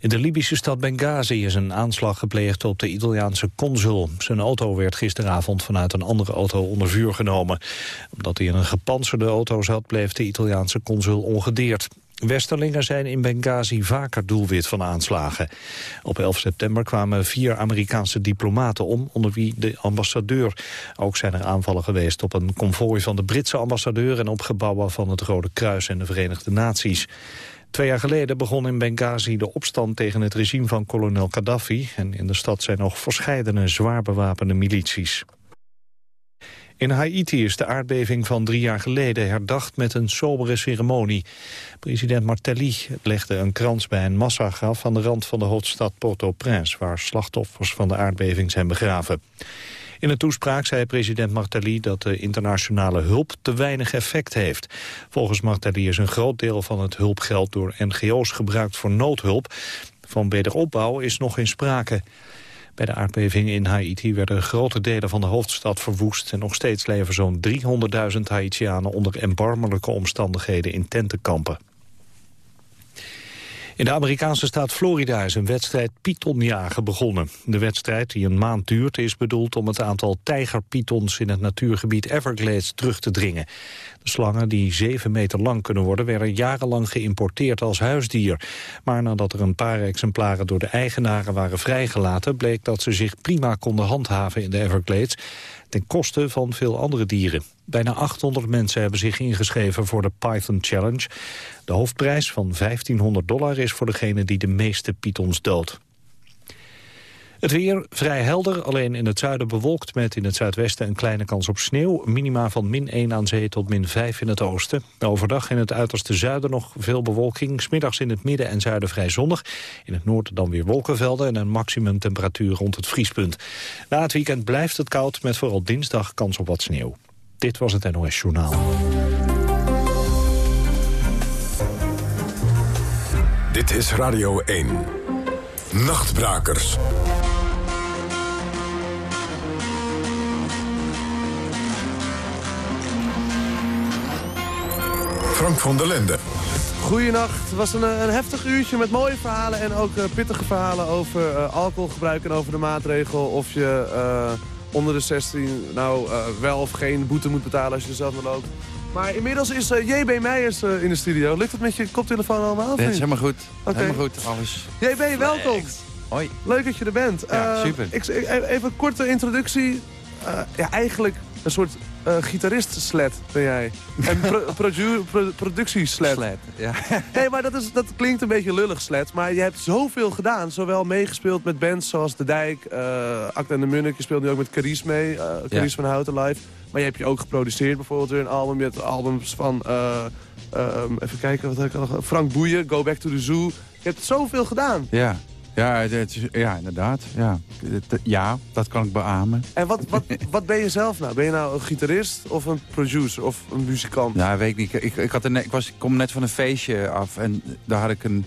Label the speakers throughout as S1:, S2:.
S1: In de Libische stad Benghazi is een aanslag gepleegd op de Italiaanse consul. Zijn auto werd gisteravond vanuit een andere auto onder vuur genomen. Omdat hij in een gepantserde auto zat, bleef de Italiaanse consul ongedeerd. Westerlingen zijn in Benghazi vaker doelwit van aanslagen. Op 11 september kwamen vier Amerikaanse diplomaten om, onder wie de ambassadeur. Ook zijn er aanvallen geweest op een konvooi van de Britse ambassadeur... en op gebouwen van het Rode Kruis en de Verenigde Naties. Twee jaar geleden begon in Benghazi de opstand tegen het regime van kolonel Gaddafi... en in de stad zijn nog verscheidene zwaar bewapende milities. In Haiti is de aardbeving van drie jaar geleden herdacht met een sobere ceremonie. President Martelly legde een krans bij een massagraf aan de rand van de hoofdstad Port-au-Prince... waar slachtoffers van de aardbeving zijn begraven. In een toespraak zei president Martelly dat de internationale hulp te weinig effect heeft. Volgens Martelly is een groot deel van het hulpgeld door NGO's gebruikt voor noodhulp. Van wederopbouw is nog geen sprake. Bij de aardbeving in Haiti werden grote delen van de hoofdstad verwoest... en nog steeds leven zo'n 300.000 Haitianen onder erbarmelijke omstandigheden in tentenkampen. In de Amerikaanse staat Florida is een wedstrijd pythonjagen begonnen. De wedstrijd, die een maand duurt, is bedoeld om het aantal tijgerpythons in het natuurgebied Everglades terug te dringen. De slangen, die zeven meter lang kunnen worden, werden jarenlang geïmporteerd als huisdier. Maar nadat er een paar exemplaren door de eigenaren waren vrijgelaten, bleek dat ze zich prima konden handhaven in de Everglades ten koste van veel andere dieren. Bijna 800 mensen hebben zich ingeschreven voor de Python Challenge. De hoofdprijs van 1500 dollar is voor degene die de meeste pythons doodt. Het weer vrij helder, alleen in het zuiden bewolkt... met in het zuidwesten een kleine kans op sneeuw. Minima van min 1 aan zee tot min 5 in het oosten. Overdag in het uiterste zuiden nog veel bewolking. Smiddags in het midden en zuiden vrij zonnig. In het noorden dan weer wolkenvelden... en een maximumtemperatuur rond het vriespunt. Na het weekend blijft het koud met vooral dinsdag kans op wat sneeuw. Dit was het NOS Journaal.
S2: Dit is Radio 1. Nachtbrakers. Frank van der Lende.
S3: Goedenacht. Het was een, een heftig uurtje met mooie verhalen en ook uh, pittige verhalen over uh, alcoholgebruik en over de maatregel. Of je uh, onder de 16 nou wel of geen boete moet betalen als je er zelf naar loopt. Maar inmiddels is JB Meijers in de studio. Lukt het met je koptelefoon allemaal?
S4: Het is helemaal goed. Okay. Helemaal goed, alles.
S3: JB, welkom.
S4: Hoi.
S3: Leuk dat je er bent.
S4: Ja, super.
S3: Ik, even een korte introductie. ja, eigenlijk een soort uh, gitarist-sled ben jij. En pro produ pro productiesled.
S4: Sled, ja.
S3: Nee, maar dat, is, dat klinkt een beetje lullig sled. Maar je hebt zoveel gedaan. Zowel meegespeeld met bands zoals De Dijk, uh, Acta en de Munnik. Je speelt nu ook met Caries mee. Uh, Caries ja. van Houten Live. Maar je hebt je ook geproduceerd bijvoorbeeld weer een album. Je hebt albums van, even kijken, wat ik nog... Frank Boeien, Go Back to the Zoo. Je hebt zoveel gedaan.
S4: Ja, ja, het, ja inderdaad. Ja. ja, dat kan ik beamen.
S3: En wat, wat, wat ben je zelf nou? Ben je nou een gitarist of een producer of een muzikant?
S4: Nou, weet ik niet. Ik, ik, had een, ik, was, ik kom net van een feestje af en daar had ik een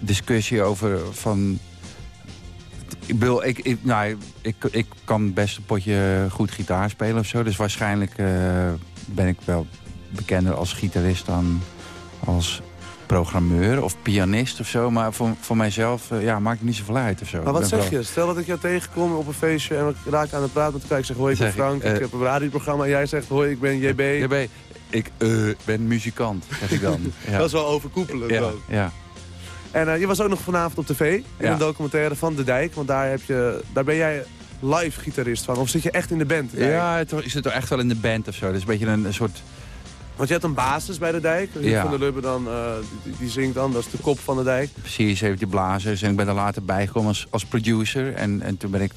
S4: discussie over van... Ik, bedoel, ik, ik, nou, ik, ik kan best een potje goed gitaar spelen of zo. Dus waarschijnlijk uh, ben ik wel bekender als gitarist dan als programmeur of pianist of zo. Maar voor, voor mijzelf uh, ja, maakt het niet zoveel uit of zo.
S3: Maar wat zeg je? Stel dat ik jou tegenkom op een feestje en we raken aan het praten met elkaar. Ik zeg, hoi, ik ben Frank, ik, uh, ik heb een radioprogramma. En jij zegt, hoi, ik ben JB.
S4: JB, ik uh, ben muzikant, zeg ik dan.
S3: ja. Dat is wel overkoepelend
S4: ja,
S3: ook.
S4: Ja.
S3: En je was ook nog vanavond op tv in ja. een documentaire van De Dijk. Want daar, heb je, daar ben jij live gitarist van. Of zit je echt in de band?
S4: Ja, het, ik zit er echt wel in de band of zo. Dat is een beetje een, een soort
S3: want je hebt een basis bij de dijk. Ja. Van der Lubbe dan, uh, die, die, zingt dan, dat is de kop van de dijk.
S4: Precies, heeft die blazers. En ik ben er later bijgekomen als, als producer. En, en toen ben ik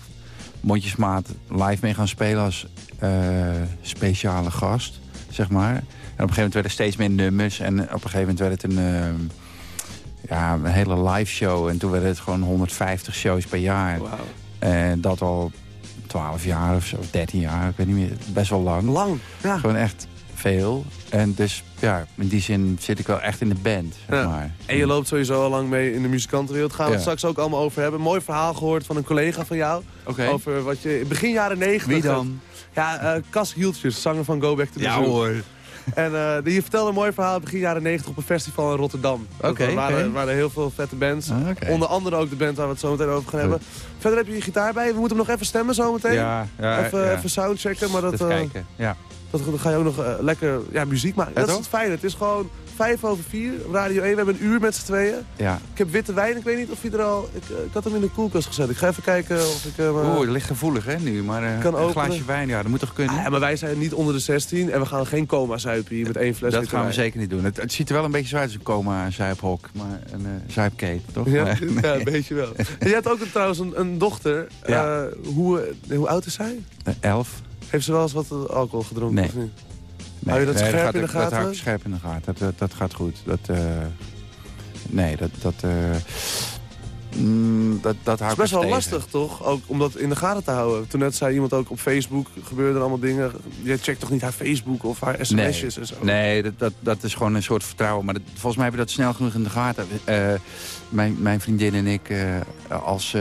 S4: mondjesmaat live mee gaan spelen als uh, speciale gast, zeg maar. En op een gegeven moment werden er steeds meer nummers. En op een gegeven moment werd het een, uh, ja, een hele live show. En toen werden het gewoon 150 shows per jaar.
S3: Wow.
S4: En dat al 12 jaar of zo, of 13 jaar, ik weet niet meer. Best wel lang.
S3: Lang, ja.
S4: Gewoon echt veel. En dus ja, in die zin zit ik wel echt in de band, zeg ja. maar.
S3: En je loopt sowieso al lang mee in de muzikantenwereld. Gaan we ja. het straks ook allemaal over hebben. Mooi verhaal gehoord van een collega van jou.
S4: Okay.
S3: Over wat je begin jaren 90...
S4: Wie dan?
S3: Ja, uh, Cas Hieltjes, zanger van Go Back to the
S4: ja,
S3: Zoo.
S4: hoor.
S3: En uh, die vertelde een mooi verhaal begin jaren 90 op een festival in Rotterdam.
S4: Oké.
S3: er waren, waren, heel veel vette bands.
S4: Ah,
S3: Onder andere ook de band waar we het zo meteen over gaan hebben. Verder heb je je gitaar bij. We moeten hem nog even stemmen zo meteen.
S4: Ja, ja,
S3: even,
S4: ja.
S3: even soundchecken. Maar dat,
S4: Even kijken, ja.
S3: Dat, dan ga je ook nog uh, lekker ja, muziek maken. dat is het fijne. Het is gewoon vijf over vier, Radio 1. We hebben een uur met z'n tweeën.
S4: Ja.
S3: Ik heb witte wijn. Ik weet niet of je er al... Ik, uh, ik had hem in de koelkast gezet. Ik ga even kijken of ik... Uh,
S4: Oeh, ligt gevoelig hè nu. Maar uh,
S3: kan
S4: een
S3: openen.
S4: glaasje wijn, ja, dat moet toch kunnen?
S3: Ah, maar wij zijn niet onder de 16 en we gaan geen coma zuipen hier met één fles
S4: Dat gaan we zeker niet doen. Het, het, ziet er wel een beetje zo uit als een coma zuiphok. Maar een uh, zuipkeet, toch?
S3: Ja,
S4: maar,
S3: ja, een beetje wel. En jij hebt ook een, trouwens een, een dochter.
S4: Ja.
S3: hoe, hoe oud is zij?
S4: elf.
S3: Heeft ze wel eens wat alcohol gedronken
S4: Nee.
S3: of niet?
S4: Nee,
S3: hou je dat
S4: nee,
S3: scherp
S4: gaat,
S3: in de gaten?
S4: Dat hou ik scherp in de gaten. Dat, dat, dat gaat goed. Dat, uh, nee, dat... dat uh, mm, dat, dat
S3: Het is best wel lastig, toch? Ook om dat in de gaten te houden. Toen net zei iemand ook op Facebook, gebeurden allemaal dingen. Je checkt toch niet haar Facebook of haar sms'jes
S4: nee,
S3: en zo?
S4: Nee, dat, dat, dat is gewoon een soort vertrouwen. Maar dat, volgens mij heb je dat snel genoeg in de gaten. Uh, mijn, mijn vriendin en ik als...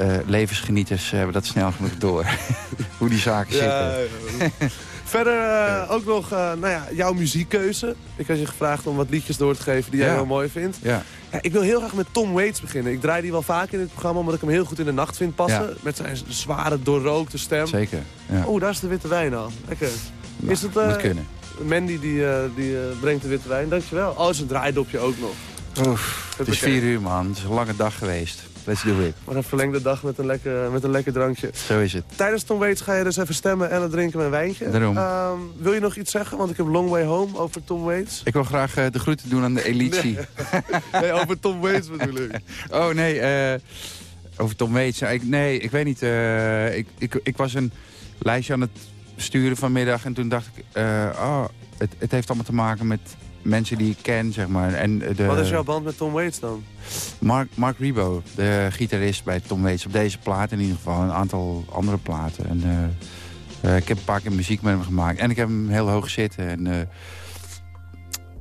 S4: Uh, levensgenieters hebben dat snel genoeg door. Hoe die zaken
S3: ja,
S4: zitten.
S3: Ja. Verder uh, ook nog uh, nou ja, jouw muziekkeuze. Ik had je gevraagd om wat liedjes door te geven die jij heel mooi vindt.
S4: Ja.
S3: Ja, ik wil heel graag met Tom Waits beginnen. Ik draai die wel vaak in dit programma, omdat ik hem heel goed in de nacht vind passen. Met zijn zware, doorrookte stem.
S4: Zeker. Ja.
S3: Oh, daar is de witte wijn al. Lekker.
S4: Nou,
S3: is het,
S4: moet kunnen.
S3: Mandy die, die brengt de witte wijn. Dankjewel. Oh, is een draaidopje ook nog.
S4: Oef, het is vier uur, man. Het is een lange dag geweest. Let's do it.
S3: Maar een verlengde dag met een lekker, met een lekker drankje.
S4: Zo is het.
S3: Tijdens Tom Waits ga je dus even stemmen en dan drinken met een wijntje.
S4: Daarom.
S3: Um, wil je nog iets zeggen? Want ik heb Long Way Home over Tom Waits.
S4: Ik wil graag uh, de groeten doen aan de elitie.
S3: Nee, nee over Tom Waits bedoel ik.
S4: Oh, nee. Uh, over Tom Waits. Ik, nee, ik weet niet. Uh, ik, ik, ik was een lijstje aan het sturen vanmiddag. En toen dacht ik... oh, het, het heeft allemaal te maken met mensen die ik ken, zeg maar. En de...
S3: Wat is jouw band met Tom Waits dan?
S4: Mark, Mark Rebo, de gitarist bij Tom Waits. Op deze plaat in ieder geval. Een aantal andere platen. En, uh, uh, ik heb een paar keer muziek met hem gemaakt. En ik heb hem heel hoog zitten. En,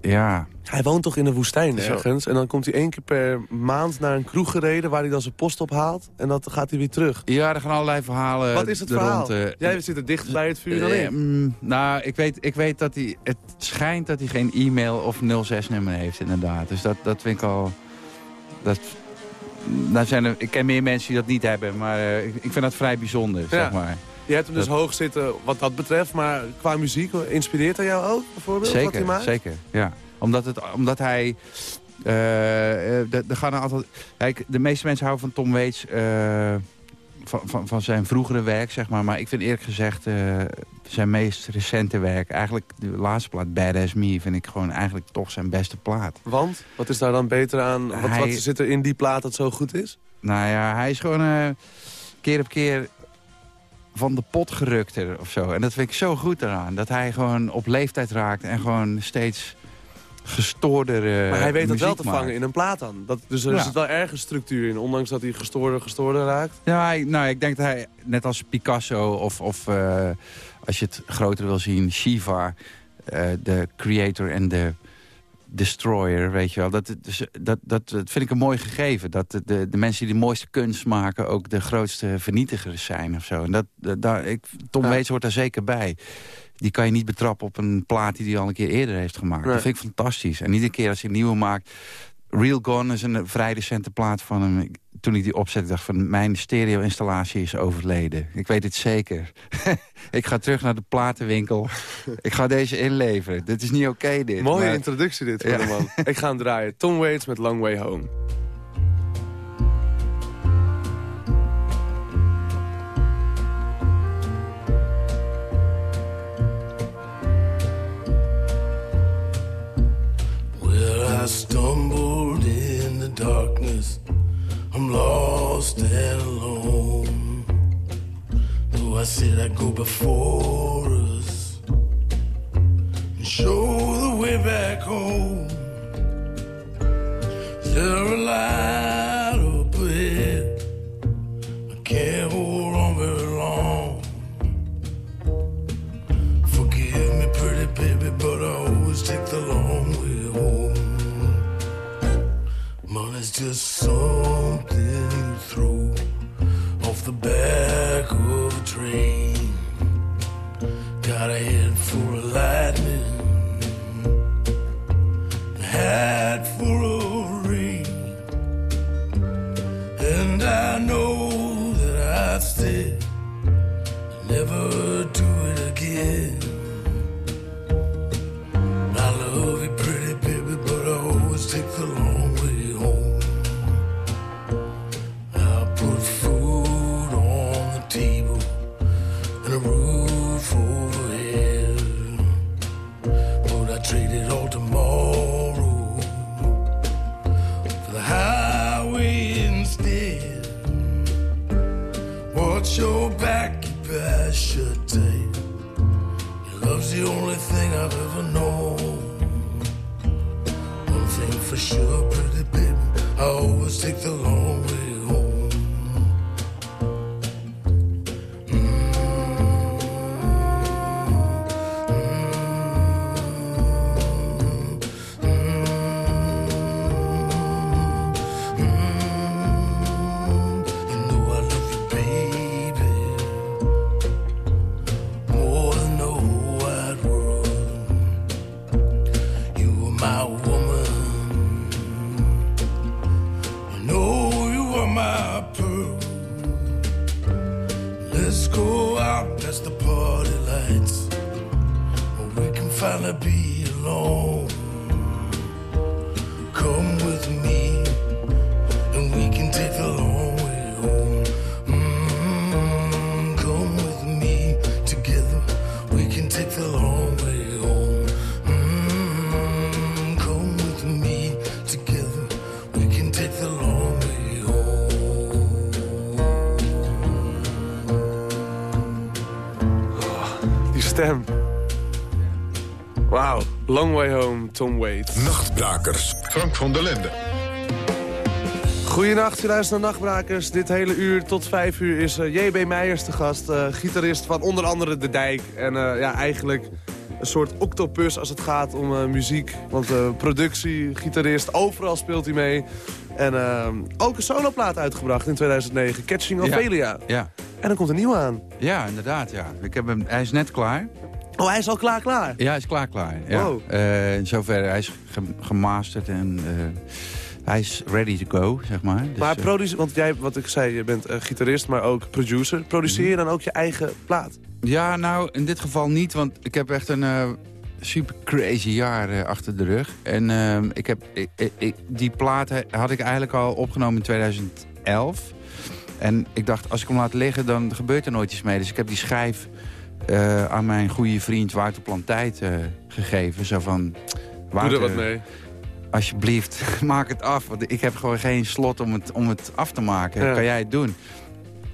S4: ja...
S3: Hij woont toch in de woestijn ergens? En dan komt hij één keer per maand naar een kroeg gereden... waar hij dan zijn post ophaalt. En dan gaat hij weer terug.
S4: Ja, er gaan allerlei verhalen
S3: Wat is het
S4: er
S3: verhaal?
S4: Rond,
S3: Jij zit er dicht bij het vuur dan ik.
S4: Mm, nou, ik weet, ik weet dat hij... Het schijnt dat hij geen e-mail of 06-nummer heeft, inderdaad. Dus dat, dat vind ik al... Dat, nou zijn er, ik ken meer mensen die dat niet hebben, maar uh, ik, ik vind dat vrij bijzonder, ja. zeg maar.
S3: Je hebt hem dus dat... hoog zitten wat dat betreft, maar qua muziek, inspireert hij jou ook bijvoorbeeld?
S4: Zeker,
S3: wat hij maakt?
S4: zeker, ja. Omdat, het, omdat hij... Uh, er gaan altijd... Kijk, de meeste mensen houden van Tom Waits... Uh, van, van, van, zijn vroegere werk, zeg maar. Maar ik vind eerlijk gezegd uh, zijn meest recente werk... eigenlijk de laatste plaat, Badass Me... vind ik gewoon eigenlijk toch zijn beste plaat.
S3: Want? Wat is daar dan beter aan? Wat,
S4: hij,
S3: wat zit er in die plaat dat zo goed is?
S4: Nou ja, hij is gewoon keer op keer van de pot gerukter of zo. En dat vind ik zo goed eraan. Dat hij gewoon op leeftijd raakt en gewoon steeds gestoorder uh,
S3: Maar hij weet dat wel te
S4: maakt.
S3: vangen in een plaat dan. Dat, dus er
S4: Ja.
S3: zit wel ergens structuur in, ondanks dat hij gestoorder, gestoorder raakt.
S4: Ja, hij- nou, ik denk dat hij, net als Picasso of, of eh, als je het groter wil zien, Shiva, eh, de creator en de destroyer, weet je wel. Dat, dus, dat, dat, dat vind ik een mooi gegeven. Dat de, de, de mensen die de mooiste kunst maken ook de grootste vernietigers zijn of zo. En dat, dat, daar, ik, Tom
S3: Ja.
S4: Waits hoort daar zeker bij. Die kan je niet betrappen op een plaat die hij al een keer eerder heeft gemaakt.
S3: Nee.
S4: Dat vind ik fantastisch. En iedere keer als hij een nieuwe maakt... Real Gone is een vrij recente plaat van hem. Toen ik die opzette, dacht van... mijn stereo-installatie is overleden. Ik weet het zeker. ik ga terug naar de platenwinkel. ik ga deze inleveren. Dit is niet oké, dit.
S3: Mooie
S4: Maar-
S3: introductie dit voor
S4: Ja.
S3: de man. Ik ga hem draaien. Tom Waits met Long Way Home.
S5: I the darkness. I'm lost and alone. Though I said I'd go before us and show the way back home. Is there just something we can finally be alone.
S3: Tom Waits.
S2: Nachtbrakers. Frank van der Lende.
S3: Goedenacht, je luistert naar Nachtbrakers. Dit hele uur tot vijf uur is eh, JB Meijers te gast. eh, gitarist van onder andere De Dijk. En eh, ja, eigenlijk een soort octopus als het gaat om eh, muziek. Want eh, productie, gitarist, overal speelt hij mee. En ook een soloplaat uitgebracht in 2009, Catching. Ophelia.
S4: Ja,
S3: En er komt een nieuwe aan.
S4: ja inderdaad. Ja. Ik heb hem, hij is net klaar.
S3: Oh, hij is al klaar, klaar.
S4: Ja, hij is klaar, klaar. Ja.
S3: Wow.
S4: Eh, in zoverre, hij is ge- gemasterd en eh, hij is ready to go, zeg maar. Dus,
S3: maar
S4: eh,
S3: produce, want jij, wat ik zei, je bent gitarist, maar ook producer. Produceer je dan ook je eigen plaat?
S4: Ja, nou, in dit geval niet, want ik heb echt een super crazy jaar achter de rug. En ik heb, ik, die plaat had ik eigenlijk al opgenomen in 2011. En ik dacht, als ik hem laat liggen, dan gebeurt er nooit iets mee. Dus ik heb die schijf eh, aan mijn goede vriend Wouter Plantijd eh, gegeven. Zo van,
S3: Doe er wat mee.
S4: alsjeblieft, maak het af. Want ik heb gewoon geen slot om het, om het af te maken.
S3: Ja.
S4: Kan jij het doen?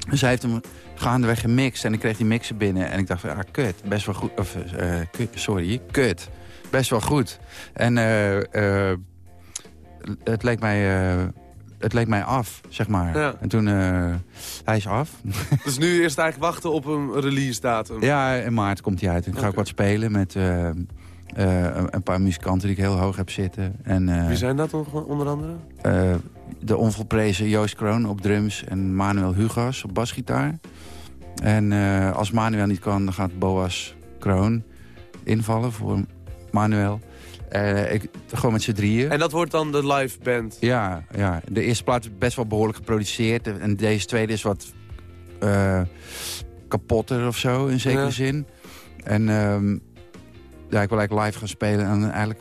S4: Dus hij heeft hem gaandeweg gemixt. En ik kreeg die mixen binnen. En ik dacht van, ah, kut. Best wel goed. Of, eh, kut, sorry, kut. Best wel goed. En het, leek mij, het leek mij af, zeg maar.
S3: Ja.
S4: En toen, eh, hij is af.
S3: Dus nu is het eigenlijk wachten op een release datum.
S4: ja, in maart komt hij uit. En ik ga
S3: Oké.
S4: wat spelen met eh, eh, een- paar muzikanten die ik heel hoog heb zitten. En,
S3: Wie zijn dat on- onder andere?
S4: de onvolprezen Joost Kroon op drums en Manuel Hugas op basgitaar. En als Manuel niet kan, dan gaat Boas Kroon invallen voor Manuel. Eh, ik, gewoon met z'n drieën.
S3: En dat wordt dan de live band.
S4: Ja, ja, de eerste plaat is best wel behoorlijk geproduceerd. En deze tweede is wat eh, kapotter of zo, in zekere
S3: Ja.
S4: zin. En ehm, ja, ik wil eigenlijk live gaan spelen en eigenlijk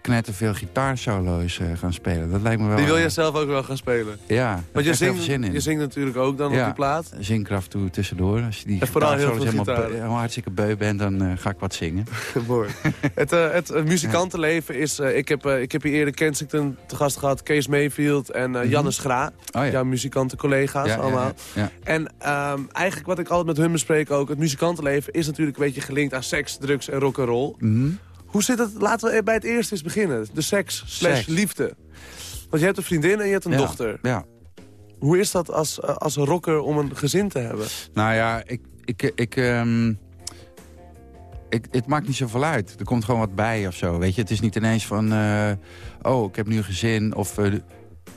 S4: knetter veel gitaarsolo's eh, gaan spelen. Dat lijkt me wel...
S3: Die wil je zelf ook wel gaan spelen.
S4: Ja,
S3: Want je zingt,
S4: zin in.
S3: je zingt natuurlijk ook dan
S4: Ja.
S3: op die plaat.
S4: Zingkraft toe tussendoor. Als je die
S3: En vooral heel
S4: gitaarsolos
S3: veel
S4: helemaal, helemaal hartstikke beu bent, dan eh, ga ik wat zingen.
S3: Mooi. het, het muzikantenleven is... ik, heb, ik heb hier eerder Kensington te gast gehad. Kees Mayfield en
S4: Mhm.
S3: Janne Schra.
S4: Oh ja.
S3: Jouw muzikantencollega's
S4: Ja,
S3: allemaal. En ehm, eigenlijk wat ik altijd met hun bespreek ook... het muzikantenleven is natuurlijk een beetje gelinkt aan seks, drugs en rock'n'roll.
S4: Mhm.
S3: Hoe zit het? Laten we bij het eerst eens beginnen. De seks slash liefde. Want je hebt een vriendin en je hebt een
S4: Ja,
S3: dochter.
S4: Ja.
S3: Hoe is dat als, eh, als rocker om een gezin te hebben?
S4: Nou ja, ik... ik, ik ehm, ik, het maakt niet zoveel uit. Er komt gewoon wat bij of zo. Weet je, het is niet ineens van... eh, oh, ik heb nu een gezin. Of eh,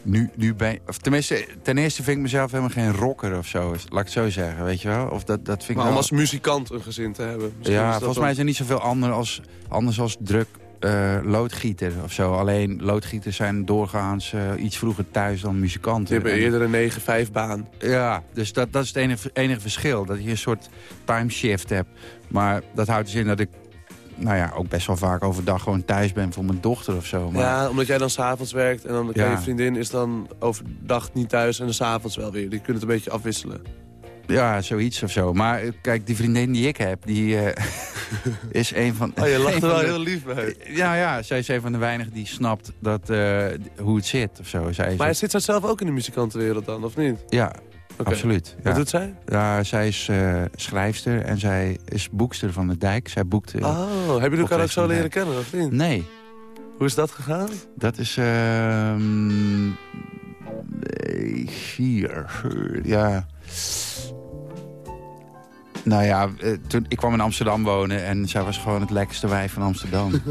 S4: nu, nu ben Of tenminste, ten eerste vind ik mezelf helemaal geen rocker of zo. Laat ik het zo zeggen, weet je wel? Of dat, dat vind ik
S3: Maar om
S4: wel-
S3: als muzikant een gezin te hebben.
S4: Ja, volgens
S3: dan-
S4: mij er niet zoveel ander als, anders als druk eh, loodgieter of zo. Alleen loodgieters zijn doorgaans eh, iets vroeger thuis dan muzikanten.
S3: Die hebben
S4: En-
S3: eerder een 9-5 baan.
S4: Ja, dus dat, dat is het enige, enige verschil. Dat je een soort timeshift hebt. Maar dat houdt dus in dat ik nou ja, ook best wel vaak overdag gewoon thuis ben voor mijn dochter of zo. Maar,
S3: Ja, omdat jij dan s'avonds werkt en dan kan
S4: Ja.
S3: je vriendin is dan overdag niet thuis en dan s'avonds wel weer. Die kunnen het een beetje afwisselen.
S4: Ja, zoiets of zo. Maar eh, kijk, die vriendin die ik heb, die, eh, is een van...
S3: Oh, je lacht er wel
S4: de-
S3: heel lief bij.
S4: Ja, ja, zij is een van de weinigen die snapt dat, eh, hoe het zit of zo. Zij
S3: Maar zit zij zelf ook in de muzikantenwereld dan, of niet?
S4: Ja, Absoluut. Ja.
S3: Wat doet zij?
S4: Ja, zij is eh, schrijfster en zij is boekster van de dijk. Zij boekte...
S3: Oh, hebben jullie elkaar ook zo leren kennen, of niet?
S4: Nee,
S3: Hoe is dat gegaan?
S4: dat is... ehm nee, vier, ja... Nou ja, eh, toen, ik kwam in Amsterdam wonen en zij was gewoon het lekkerste wijf van Amsterdam.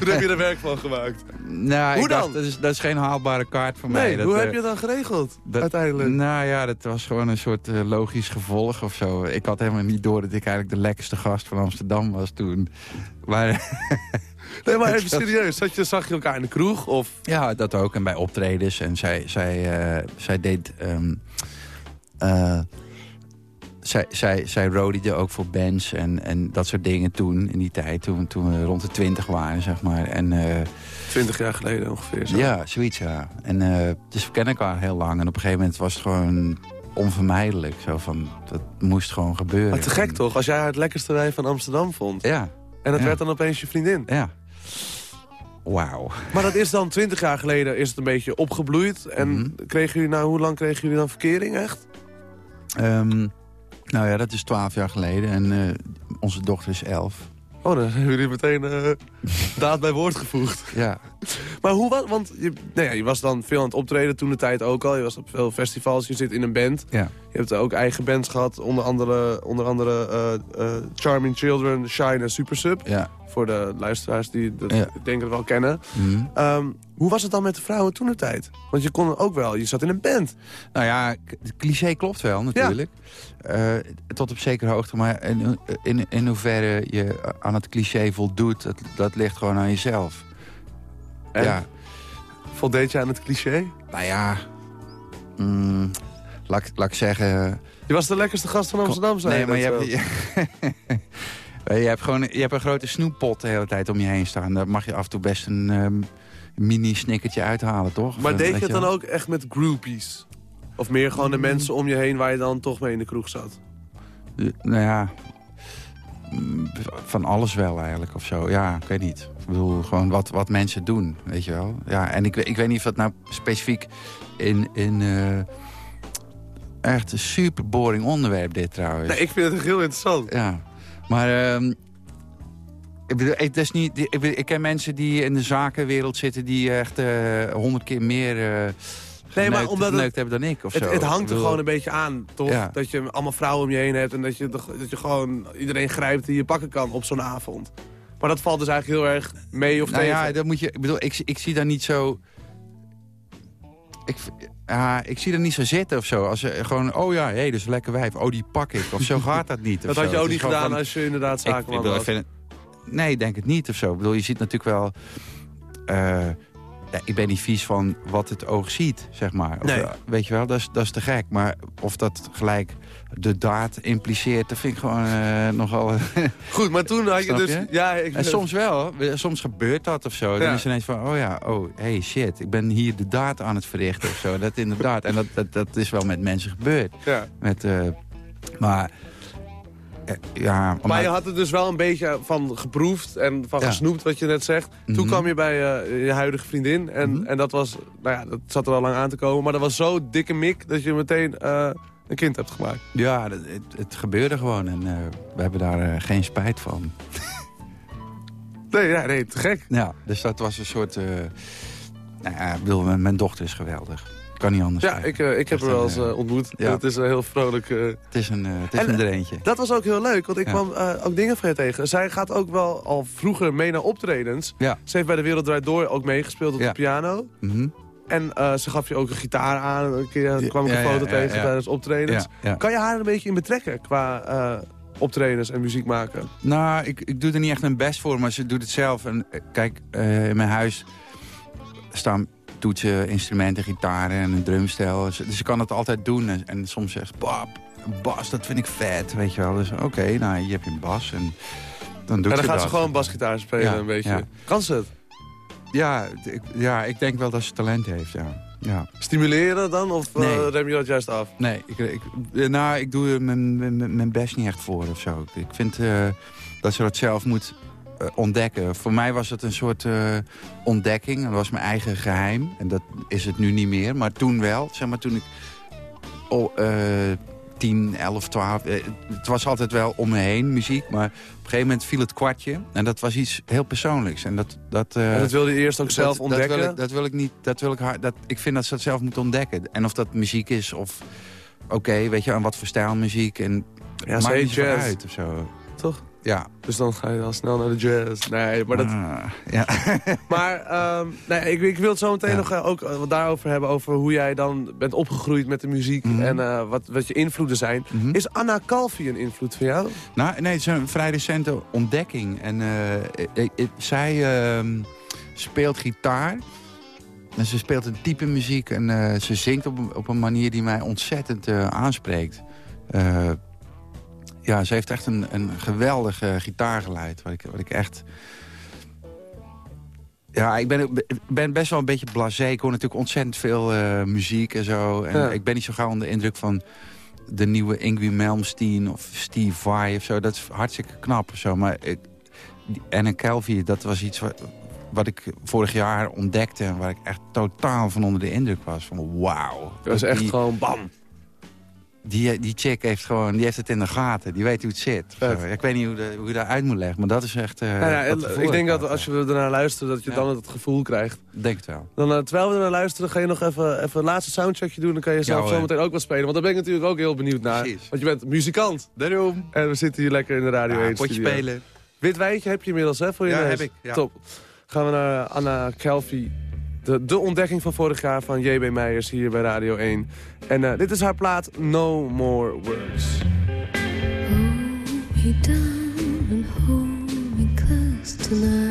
S3: Toen heb je er werk van gemaakt.
S4: nou,
S3: Hoe
S4: ik dacht,
S3: dan?
S4: dat is, dat is geen haalbare kaart voor mij.
S3: Nee,
S4: Dat,
S3: hoe
S4: eh,
S3: heb je het dan geregeld,
S4: Dat-
S3: uiteindelijk?
S4: Nou ja, dat was gewoon een soort eh, logisch gevolg of zo. Ik had helemaal niet door dat ik eigenlijk de lekkerste gast van Amsterdam was toen. Maar
S3: Nee, maar even serieus. Zat je, zag je elkaar in de kroeg? Of...
S4: ja, dat ook. En bij optredens. En zij, zij, eh, zij deed... ehm, eh, zij, zij, zij ook voor bands en, en dat soort dingen toen, in die tijd. Toen, toen we rond de twintig waren, zeg maar. En eh,
S3: Twintig jaar geleden ongeveer. Zo.
S4: ja, zoiets, ja. En, eh, dus we kennen elkaar heel lang. En op een gegeven moment was het gewoon onvermijdelijk. Zo van, dat moest gewoon gebeuren.
S3: Maar te gek toch, als jij haar het lekkerste wijn van Amsterdam vond.
S4: Ja,
S3: En dat
S4: Ja.
S3: werd dan opeens je vriendin.
S4: ja. Wauw.
S3: Maar dat is dan twintig jaar geleden is het een beetje opgebloeid. En
S4: Mhm.
S3: kregen jullie nou, hoe lang kregen jullie dan verkering echt?
S4: Ehm, nou ja, dat is twaalf jaar geleden. En eh, onze dochter is elf.
S3: Oh, dan hebben jullie meteen eh, daad bij woord gevoegd.
S4: Ja.
S3: Maar hoe was, want je, nou ja, je was dan veel aan het optreden toen de tijd ook al. Je was op veel festivals, je zit in een band.
S4: Ja.
S3: Je hebt ook eigen bands gehad, onder andere, onder andere eh, Charming Children, Shine en Super Sub.
S4: Ja.
S3: Voor de luisteraars die dat
S4: Ja.
S3: ik denk wel kennen.
S4: Mhm.
S3: Ehm, hoe was het dan met de vrouwen toen de tijd? Want je kon ook wel, je zat in een band.
S4: Nou ja, het cliché klopt wel natuurlijk. Eh, tot op zekere hoogte. Maar in, in, in hoeverre je aan het cliché voldoet, dat, dat ligt gewoon aan jezelf.
S3: En?
S4: Ja.
S3: Voldeed je aan het cliché?
S4: Nou ja, mm, laat, ik- laat ik zeggen...
S3: Je was de lekkerste gast van Amsterdam,
S4: Nee, maar je hebt,
S3: zo.
S4: je, hebt gewoon je hebt een grote snoeppot de hele tijd om je heen staan. Daar mag je af en toe best een ehm, mini-snickertje uithalen, toch?
S3: Maar
S4: Of,
S3: deed
S4: eh,
S3: je het dan ook echt met groupies? Of meer gewoon de mensen om je heen waar je dan toch mee in de kroeg zat?
S4: Eh, Nou ja, mm, van alles wel eigenlijk of zo. Ja, ik weet niet. Ik bedoel, gewoon wat, wat mensen doen, weet je wel. Ja, en ik, ik weet niet of dat nou specifiek in... in eh, echt een super boring onderwerp dit trouwens.
S3: Nee, ik vind het heel interessant.
S4: Ja, maar... ehm, ik bedoel, ik, dat is niet, ik, bedoel, ik ken mensen die in de zakenwereld zitten... die echt eh, honderd keer meer eh
S3: Nee, maar
S4: geneukt-
S3: omdat het-
S4: geneukt hebben dan ik of
S3: Het,
S4: zo.
S3: het hangt er gewoon een beetje aan, toch?
S4: Ja.
S3: Dat je allemaal vrouwen om je heen hebt... en dat je, dat je gewoon iedereen grijpt die je pakken kan op zo'n avond. Maar dat valt dus eigenlijk heel erg mee of
S4: Nou
S3: tegen.
S4: ja, dat moet je. Ik bedoel, ik, ik zie daar niet zo. Ik, ja, ik zie er niet zo zitten of zo. Als je gewoon, oh ja, hé, hey, dat is een lekker wijf. Oh, die pak ik. Of zo gaat dat niet.
S3: dat had je ook niet gedaan
S4: van-
S3: als je inderdaad
S4: ik, ik
S3: zakenman
S4: bedoel, ik
S3: was.
S4: vind het- Nee, ik denk het niet of zo. Ik bedoel, je ziet natuurlijk wel... eh, ja, ik ben niet vies van wat het oog ziet, zeg maar. Of,
S3: Nee.
S4: eh, weet je wel, dat is, dat is te gek. Maar of dat gelijk de daad impliceert, dat vind ik gewoon eh, nogal...
S3: Goed, maar toen had je dus...
S4: je?
S3: Ja, ik,
S4: En soms wel, soms gebeurt dat of zo. Dan
S3: Ja.
S4: is ineens van, oh ja, oh, hey shit, ik ben hier de daad aan het verrichten of zo. Dat inderdaad. En dat, dat, dat is wel met mensen gebeurd.
S3: Ja.
S4: Met, eh, maar, eh, ja...
S3: Maar je had er dus wel een beetje van geproefd en van
S4: Ja.
S3: gesnoept, wat je net zegt. Toen
S4: Mhm.
S3: kwam je bij eh, je huidige vriendin. En,
S4: Mhm.
S3: en dat was, nou ja, dat zat er al lang aan te komen. Maar dat was zo dikke mik dat je meteen eh, een kind hebt gemaakt.
S4: Ja, het, het gebeurde gewoon en eh, we hebben daar eh, geen spijt van.
S3: Nee, ja, nee, te gek.
S4: Ja, dus dat was een soort... eh, nou ja, ik bedoel, mijn, mijn dochter is geweldig. Kan niet anders
S3: Ja, ik, eh, ik heb haar wel
S4: een,
S3: eens
S4: eh,
S3: ontmoet.
S4: ja.
S3: Het is een heel vrolijk... eh,
S4: Het is een, het is
S3: En,
S4: een dreentje.
S3: Dat was ook heel leuk, want ik
S4: Ja.
S3: kwam ook dingen van je tegen. Zij gaat ook wel al vroeger mee naar optredens.
S4: Ja.
S3: Ze heeft bij De Wereld Draait Door ook meegespeeld op de piano.
S4: Mhm.
S3: En ze gaf je ook een gitaar aan. Een keer kwam ik een
S4: ja,
S3: foto
S4: ja,
S3: tegen
S4: ja.
S3: tijdens optredens. Kan je haar een beetje in betrekken qua eh, optredens en muziek maken?
S4: Nou, ik, ik doe er niet echt mijn best voor, maar ze doet het zelf. En kijk, in mijn huis staan toetsen, instrumenten, gitaren en een drumstel. Dus, dus ze kan het altijd doen. En, en soms zegt een bas, dat vind ik vet, weet je wel. Dus oké, nou, hier heb je een bas en dan doet
S3: en dan
S4: ze
S3: gaat
S4: dat.
S3: ze gewoon basgitaar spelen
S4: Ja,
S3: een beetje.
S4: ja.
S3: Kan ze het?
S4: Ja, ik, ja, ik denk wel dat ze talent heeft, ja. Ja.
S3: Stimuleren dan? Of eh, rem je dat juist af?
S4: Nee, ik, ik, nou, ik doe er mijn, mijn, mijn best niet echt voor of zo. Ik vind eh, dat ze dat zelf moet ontdekken. Voor mij was het een soort eh, ontdekking. Dat was mijn eigen geheim. En dat is het nu niet meer. Maar toen wel. Zeg maar toen ik oh, eh, 10, 11, 12... eh, het was altijd wel om me heen, muziek. Maar op een gegeven moment viel het kwartje. En dat was iets heel persoonlijks. En dat... dat eh,
S3: En dat wilde je eerst ook
S4: dat-
S3: zelf ontdekken?
S4: Dat wil ik, dat wil ik niet. Dat wil ik hard, dat, ik vind dat ze dat zelf moeten ontdekken. En of dat muziek is of... Oké, weet je, aan wat voor stijl muziek. En
S3: Ja,
S4: maakt niet uit of zo.
S3: Toch?
S4: Ja.
S3: Dus dan ga je al snel naar de jazz. Nee, maar dat...
S4: Ah, ja.
S3: Maar ehm, nee, ik, ik wil het zo meteen
S4: Ja.
S3: nog eh, ook eh, wat daarover hebben. Over hoe jij dan bent opgegroeid met de muziek.
S4: Mhm.
S3: En eh, wat, wat je invloeden zijn.
S4: Mhm.
S3: Is Anna Calvi een invloed van jou?
S4: Nou, nee, het is een vrij recente ontdekking. En ik- ik- zij ehm, speelt gitaar. En ze speelt een type muziek. En ze zingt op, een- op een manier die mij ontzettend aanspreekt. Ja, ze heeft echt een, een geweldig eh, gitaargeluid. Wat ik, wat ik echt... Ja, ik ben, ben best wel een beetje blasé. Ik hoor natuurlijk ontzettend veel eh, muziek en zo. En
S3: Ja.
S4: ik ben niet zo gauw onder de indruk van de nieuwe Ingrid Malmsteen of Steve Vai of zo. Dat is hartstikke knap of zo. Maar ik, Anna Calvi, dat was iets wat, wat ik vorig jaar ontdekte... en waar ik echt totaal van onder de indruk was. Van wauw.
S3: Dat is echt
S4: die,
S3: gewoon bam.
S4: Die, die chick heeft, gewoon, die heeft het in de gaten. Die weet hoe het zit. Ik weet niet hoe, de, hoe je dat uit moet leggen, maar dat is echt... eh,
S3: Nou ja, ik denk dat als je ernaar luistert, dat je
S4: Ja.
S3: dan het gevoel krijgt.
S4: Denk het wel.
S3: Dan, eh, terwijl we ernaar luisteren, ga je nog even, even een laatste soundcheckje doen. Dan kan je zelf zo meteen ook wat spelen. Want daar ben ik natuurlijk ook heel benieuwd naar.
S4: Precies.
S3: Want je bent muzikant.
S4: Daarom.
S3: En we zitten hier lekker in de Radio 1
S4: Ja, potje
S3: studio.
S4: spelen.
S3: Wit wijntje heb je inmiddels, hè? Voor je
S4: Ja,
S3: neus?
S4: heb ik.
S3: Top. Gaan we naar Anna Kelvy. De, de ontdekking van vorig jaar van JB Meijers hier bij Radio 1. En eh, dit is haar plaat No More Words.
S6: Hold close.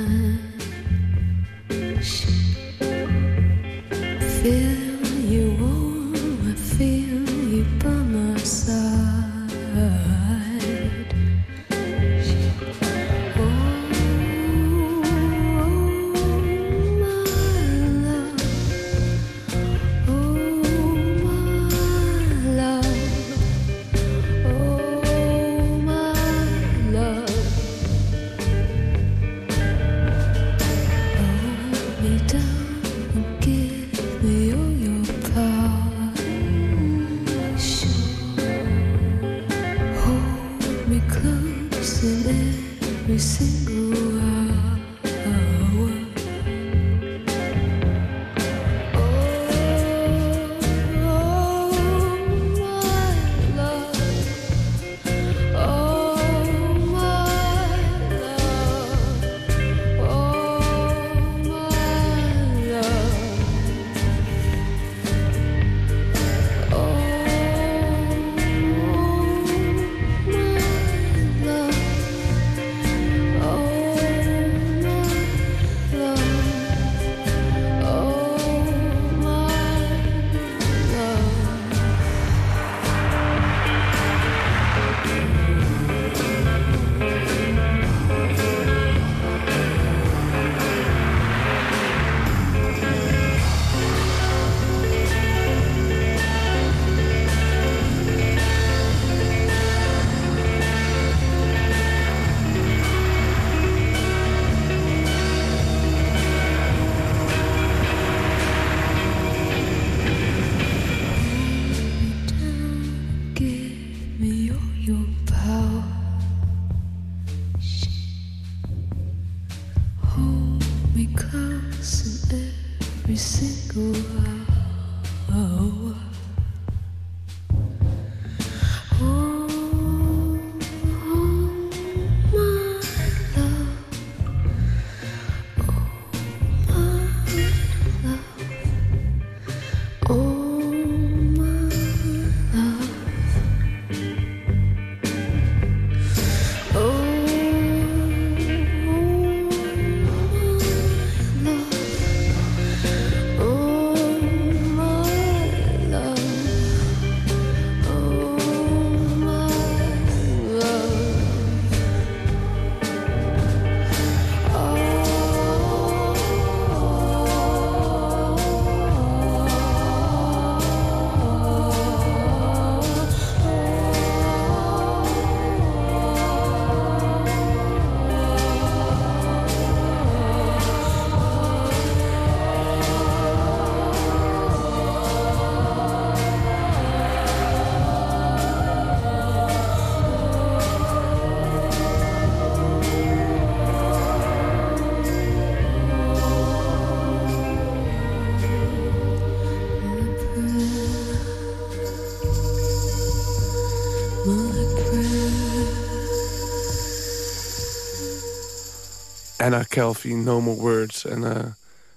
S3: Anna Kelvin, No More Words. En eh,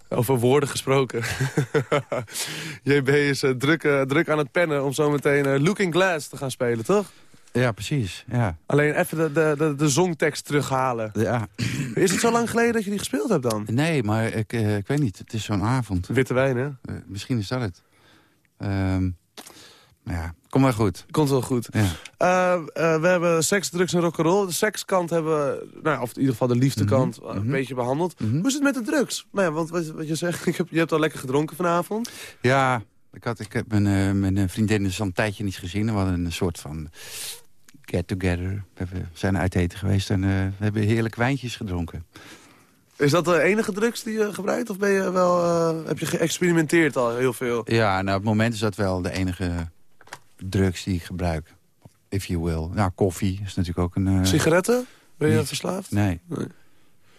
S3: over woorden gesproken. JB is eh, druk, eh, druk aan het pennen om zometeen eh, Looking Glass te gaan spelen, toch?
S4: Ja, precies. Ja.
S3: Alleen even de, de, de, de zongtekst terughalen.
S4: ja.
S3: Is het zo lang geleden dat je die gespeeld hebt dan?
S4: Nee, maar ik, ik weet niet. Het is zo'n avond.
S3: Witte wijn, hè?
S4: Misschien is dat het. Ehm ja, kom maar goed.
S3: Komt wel goed.
S4: Ja.
S3: Eh, eh, we hebben seks, drugs en rock'n'roll. De sekskant hebben we, nou, of in ieder geval de liefdekant, eh, een
S4: mhm.
S3: beetje behandeld.
S4: Mhm.
S3: Hoe is het met de drugs? Nou ja, want wat, wat je zegt, ik heb, je hebt al lekker gedronken vanavond.
S4: Ja, ik, had, ik heb mijn, eh, mijn vriendin dus al een tijdje niet gezien. We hadden een soort van get-together. We zijn uit eten geweest en we hebben heerlijk wijntjes gedronken.
S3: Is dat de enige drugs die je gebruikt? Of ben je wel, heb je geëxperimenteerd al heel veel?
S4: Ja, nou, op het moment is dat wel de enige drugs die ik gebruik. If you will. Nou, koffie is natuurlijk ook een... eh,
S3: Sigaretten? Ben je
S4: niet.
S3: verslaafd?
S4: Nee.
S3: Nee.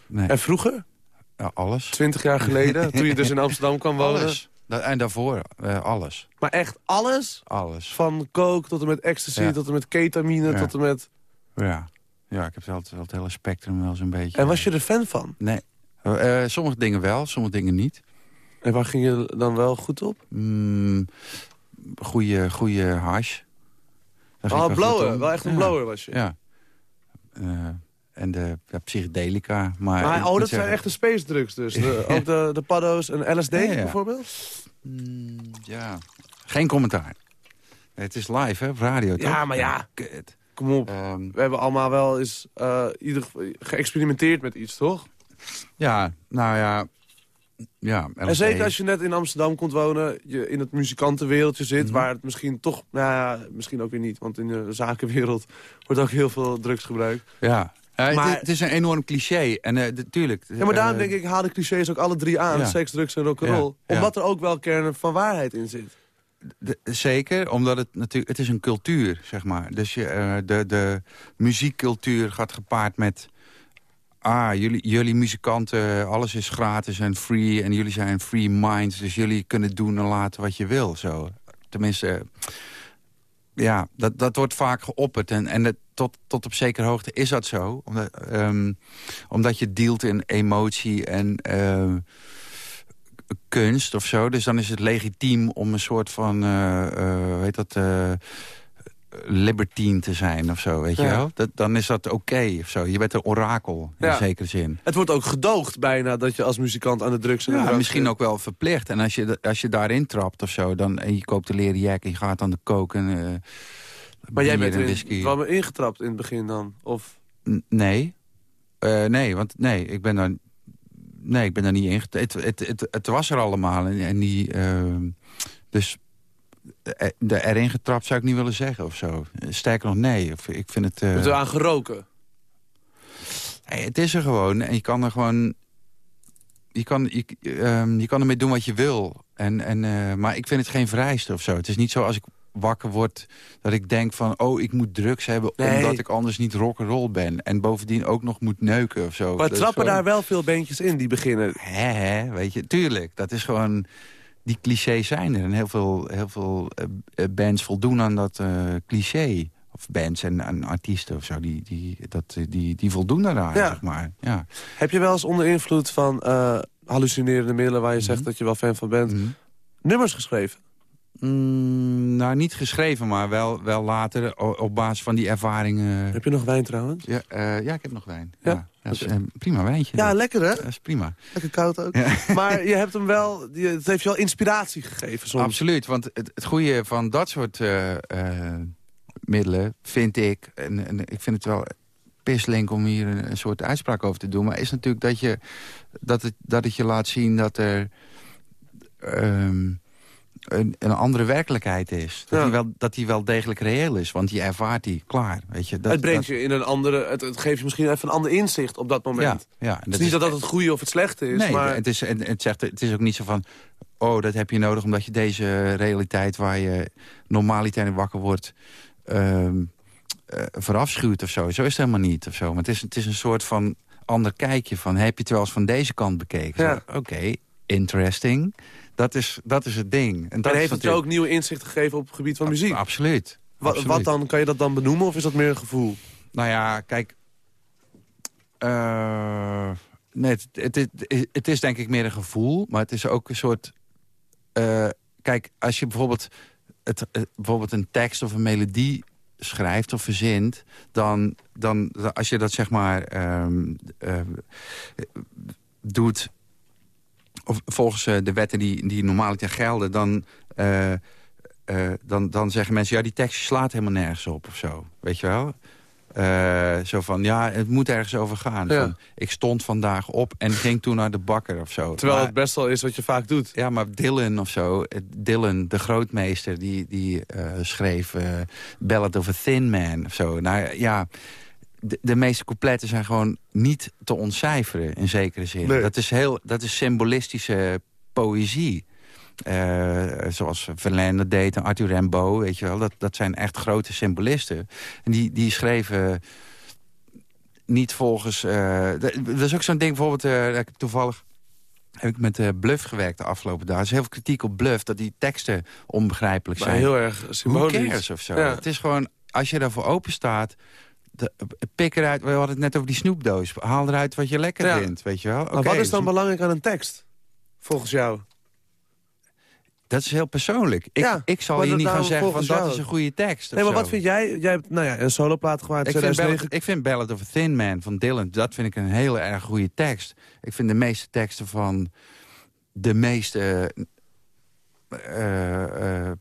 S4: nee.
S3: En vroeger?
S4: Ja, alles.
S3: Twintig jaar geleden, toen je dus in Amsterdam kwam wonen.
S4: Alles. Da- en daarvoor, eh, alles.
S3: Maar echt alles?
S4: Alles.
S3: Van coke tot en met ecstasy,
S4: Ja.
S3: tot en met ketamine,
S4: Ja.
S3: tot en met...
S4: Ja. Ja, ik heb wel het, wel het hele spectrum wel zo'n beetje.
S3: En was je er fan van?
S4: Nee. Eh, eh, sommige dingen wel, sommige dingen niet.
S3: En waar ging je dan wel goed op?
S4: Mm, goeie, goeie hash.
S3: Oh, blower. Wel echt een
S4: Ja,
S3: blower was je.
S4: Ja. Eh, en de ja, psychedelica. Maar,
S3: Maar, oh, dat zijn echte space drugs dus. De, ook de, de paddo's en LSD
S4: Ja, ja.
S3: bijvoorbeeld?
S4: Mm, ja. Geen commentaar. Het is live, hè, op radio, toch?
S3: Ja, maar ja.
S4: Kut.
S3: Kom op.
S4: Ehm,
S3: We hebben allemaal wel eens eh, ieder, geëxperimenteerd met iets, toch?
S4: ja, nou ja... Ja,
S3: En zeker als je net in Amsterdam komt wonen, je in het muzikantenwereldje zit...
S4: Mhm.
S3: waar het misschien toch, nou ja, misschien ook weer niet... want in de zakenwereld wordt ook heel veel drugs gebruikt.
S4: Ja. Eh, het
S3: Maar-
S4: is- het, is een enorm cliché. En eh, de- tuurlijk.
S3: Ja, maar daarom
S4: eh,
S3: denk ik, haal de clichés ook alle drie aan.
S4: ja.
S3: Seks, drugs en rock'n'roll.
S4: Ja.
S3: Omdat er ook wel kernen van waarheid in zit.
S4: De- zeker, omdat het natuurlijk... Het is een cultuur, zeg maar. Dus je, eh, de, de muziekcultuur gaat gepaard met... Ah, jullie, jullie muzikanten, alles is gratis en free... en jullie zijn free minds, dus jullie kunnen doen en laten wat je wil. Zo. Tenminste, eh, ja, dat, dat wordt vaak geopperd. En, en tot, tot op zekere hoogte is dat zo. Omdat, ehm, omdat je dealt in emotie en... ehm, kunst of zo. Dus dan is het legitiem om een soort van, eh eh, weet dat, eh, libertine te zijn of zo, weet je wel? Dat, dan is dat oké of zo. Je bent een orakel, in
S3: Ja.
S4: zekere zin.
S3: Het wordt ook gedoogd bijna dat je als muzikant aan de drugs de
S4: Ja, misschien ook wel verplicht. En als je, als je daarin trapt of zo, dan, en je koopt de leren jack en je gaat aan de koken. eh
S3: Maar jij bent
S4: en
S3: er wel ingetrapt in het begin dan? Of...
S4: N- Nee. Eh, nee, want nee, ik ben daar, nee, ik ben daar niet in. Het, het, het, het was er allemaal. En, en die, ehm, dus eh, de erin getrapt zou ik niet willen zeggen of zo. Sterker nog, nee. Ik vind het...
S3: Je
S4: eh,
S3: hebt er aan geroken?
S4: nee, het is er gewoon. En je kan er gewoon... Je kan, je, ehm, je kan ermee doen wat je wil. En, en, eh, maar ik vind het geen vereiste of zo. Het is niet zo als ik wakker word dat ik denk van... oh, ik moet drugs hebben
S3: Nee.
S4: omdat ik anders niet rock'n'roll ben. En bovendien ook nog moet neuken of zo.
S3: Maar
S4: Dat
S3: trappen
S4: gewoon-
S3: daar wel veel bandjes in die beginnen?
S4: Hè, hè, weet je, tuurlijk. Dat is gewoon... Die clichés zijn er. En heel veel, heel veel eh, eh, bands voldoen aan dat eh, cliché. Of bands en, en artiesten of zo. Die, die, dat, die, die voldoen daaraan,
S3: Ja.
S4: zeg maar. Ja.
S3: Heb je wel eens onder invloed van hallucinerende middelen... waar je zegt
S4: Mhm.
S3: dat je wel fan van bent,
S4: Mhm.
S3: nummers geschreven?
S4: Mm, nou, niet geschreven, maar wel, wel later op basis van die ervaringen.
S3: Heb je nog wijn trouwens?
S4: Ja, eh, ja ik heb nog wijn.
S3: Ja?
S4: Ja? dat is een prima wijntje.
S3: Ja,
S4: dat.
S3: lekker hè?
S4: Dat is prima.
S3: Lekker koud ook.
S4: Ja.
S3: Maar je hebt hem wel, het heeft je wel inspiratie gegeven soms.
S4: Absoluut, want het, het goede van dat soort eh, eh, middelen vind ik... En, en ik vind het wel pislink om hier een, een soort uitspraak over te doen... maar is natuurlijk dat, je, dat, het, dat het je laat zien dat er... ehm, een, een andere werkelijkheid is. Dat,
S3: Ja.
S4: die wel, dat die wel degelijk reëel is, want je ervaart die klaar. Weet je, dat,
S3: het brengt
S4: dat-
S3: je in een andere, het, het geeft je misschien even een ander inzicht op dat moment.
S4: Ja, ja,
S3: het is niet dat dat het goede of het slechte is,
S4: nee,
S3: maar
S4: het, is, en het, zegt, het is ook niet zo van... oh, dat heb je nodig omdat je deze realiteit... waar je normaliteit in wakker wordt... ehm eh, verafschuwt of zo. Zo is het helemaal niet. Of zo. Maar het is, het is een soort van ander kijkje van... heb je het wel eens van deze kant bekeken?
S3: Ja.
S4: Oké, interesting. Dat is, dat is het ding. En, dat
S3: en heeft het je ook nieuwe inzichten gegeven op het gebied van muziek?
S4: Absoluut.
S3: Wat,
S4: Absoluut.
S3: wat dan? Kan je dat dan benoemen of is dat meer een gevoel?
S4: Nou ja, kijk... eh, Nee, het, het, is denk ik meer een gevoel, maar het is ook een soort... eh, kijk, als je bijvoorbeeld, het, bijvoorbeeld een tekst of een melodie schrijft of verzint... dan, dan als je dat zeg maar ehm, eh, doet of volgens eh, de wetten die, die normaal gelden... Dan, eh, eh, dan, dan zeggen mensen, ja, die tekst slaat helemaal nergens op of zo. Weet je wel? Zo van, ja, het moet ergens over gaan.
S3: Ja.
S4: Van, ik stond vandaag op en ging toen naar de bakker of zo.
S3: Terwijl
S4: Maar-
S3: het best wel is wat je vaak doet.
S4: ja, maar Dylan of zo, Dylan, de grootmeester, die, die schreef Ballad of a Thin Man of zo. Nou ja, de, de meeste coupletten zijn gewoon niet te ontcijferen in zekere zin.
S3: Nee.
S4: Dat, is heel, dat is symbolistische poëzie. Eh, zoals Verlaine dat deed en Arthur Rimbaud, weet je wel. Dat, dat zijn echt grote symbolisten. En die, die schreven niet volgens... eh, dat is ook zo'n ding, bijvoorbeeld, ik toevallig heb ik met Bluff gewerkt de afgelopen dagen. Er is heel veel kritiek op Bluff, dat die teksten onbegrijpelijk
S3: Maar
S4: zijn.
S3: heel erg
S4: Who
S3: symbolisch.
S4: cares of zo?
S3: Ja.
S4: Het is gewoon, als je daarvoor open staat... De, pik eruit, we hadden het net over die snoepdoos. Haal eruit wat je lekker
S3: Ja.
S4: vindt, weet je wel?
S3: Maar wat is dan
S4: dus-
S3: belangrijk aan een tekst? Volgens jou.
S4: Dat is heel persoonlijk. Ik,
S3: Ja,
S4: ik zal je niet gaan zeggen van dat
S3: jou.
S4: is een goede tekst.
S3: Nee, maar
S4: zo.
S3: wat vind jij? Jij hebt nou ja, een soloplaat gemaakt in
S4: Ik vind,
S3: 2009.
S4: Ballad, ik vind Ballad of a Thin Man van Dylan, dat vind ik een hele erg goede tekst. Ik vind de meeste teksten van de meeste eh, eh,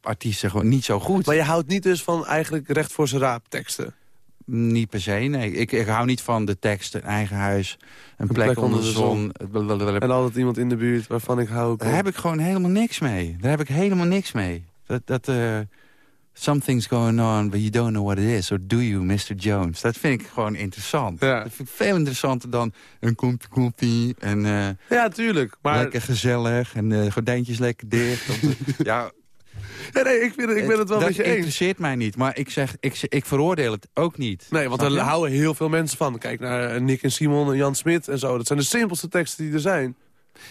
S4: artiesten gewoon niet zo goed.
S3: Maar je houdt niet dus van eigenlijk recht voor zijn raap teksten.
S4: Niet per se, nee. Ik, ik hou niet van de tekst, een eigen huis, een, plek, onder de zon.
S3: En altijd iemand in de buurt waarvan ik hou.
S4: Daar heb ik gewoon helemaal niks mee. Daar heb ik helemaal niks mee. Dat, dat eh, something's going on, but you don't know what it is. Or do you, Mr. Jones? Dat vind ik gewoon interessant.
S3: Ja.
S4: Dat vind ik veel interessanter dan een komt koppie en eh,
S3: Ja, tuurlijk. Maar
S4: lekker gezellig en eh gordijntjes lekker dicht. Ja,
S3: Ja, nee, ik, vind, ik ben het wel
S4: dat
S3: met je eens.
S4: interesseert mij niet. Maar ik, zeg, ik, ik veroordeel het ook niet.
S3: Nee, want er
S4: je?
S3: houden heel veel mensen van. Kijk naar eh, Nick en Simon en Jan Smit en zo. Dat zijn de simpelste teksten die er zijn.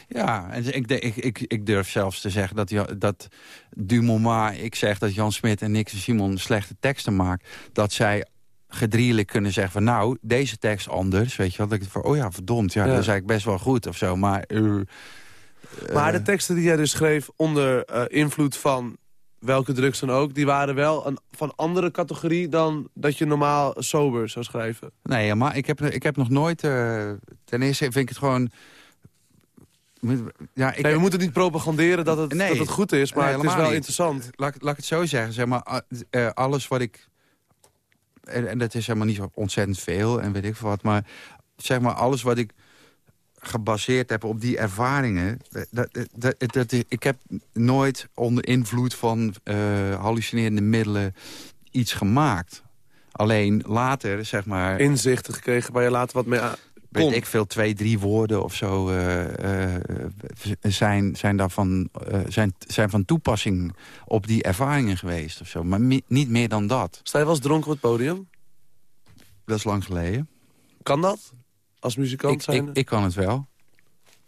S4: Ja, en ik, ik, ik, ik durf zelfs te zeggen dat, dat du moment ik zeg dat Jan Smit en Nick en Simon slechte teksten maken... dat zij gedrielijk kunnen zeggen van nou, deze tekst anders. Weet je wel, dat ik van, oh ja, verdomd, ja,
S3: Ja.
S4: dat is eigenlijk best wel goed of zo. Maar, eh,
S3: Maar
S4: eh,
S3: de teksten die jij dus schreef onder eh, invloed van welke drugs dan ook... die waren wel een, van andere categorie dan dat je normaal sober zou schrijven.
S4: Nee, maar ik heb, ik heb nog nooit... eh, ten eerste vind ik het gewoon... Ja, ik,
S3: nee, we moeten niet propaganderen dat het,
S4: Nee.
S3: dat het goed is, maar
S4: Nee,
S3: het is wel
S4: niet.
S3: interessant.
S4: laat, ik- laat ik het zo zeggen, zeg maar, eh, alles wat ik... En, en dat is helemaal niet zo ontzettend veel en weet ik veel wat, maar zeg maar, alles wat ik gebaseerd heb op die ervaringen... Dat, dat, dat, dat- ik heb nooit onder invloed van eh, hallucinerende middelen iets gemaakt. Alleen later, zeg maar...
S3: Inzichten gekregen waar je later wat mee aan kon.
S4: weet ik veel, twee, drie woorden of zo eh, eh, zijn, zijn, daarvan, eh, zijn, zijn van toepassing op die ervaringen geweest. Of zo. Maar mi- niet meer dan dat.
S3: Sta je wel eens dronken op het podium?
S4: Dat is lang geleden.
S3: Kan dat? Als muzikant
S4: Ik,
S3: zijn?
S4: ik, ik kan het wel.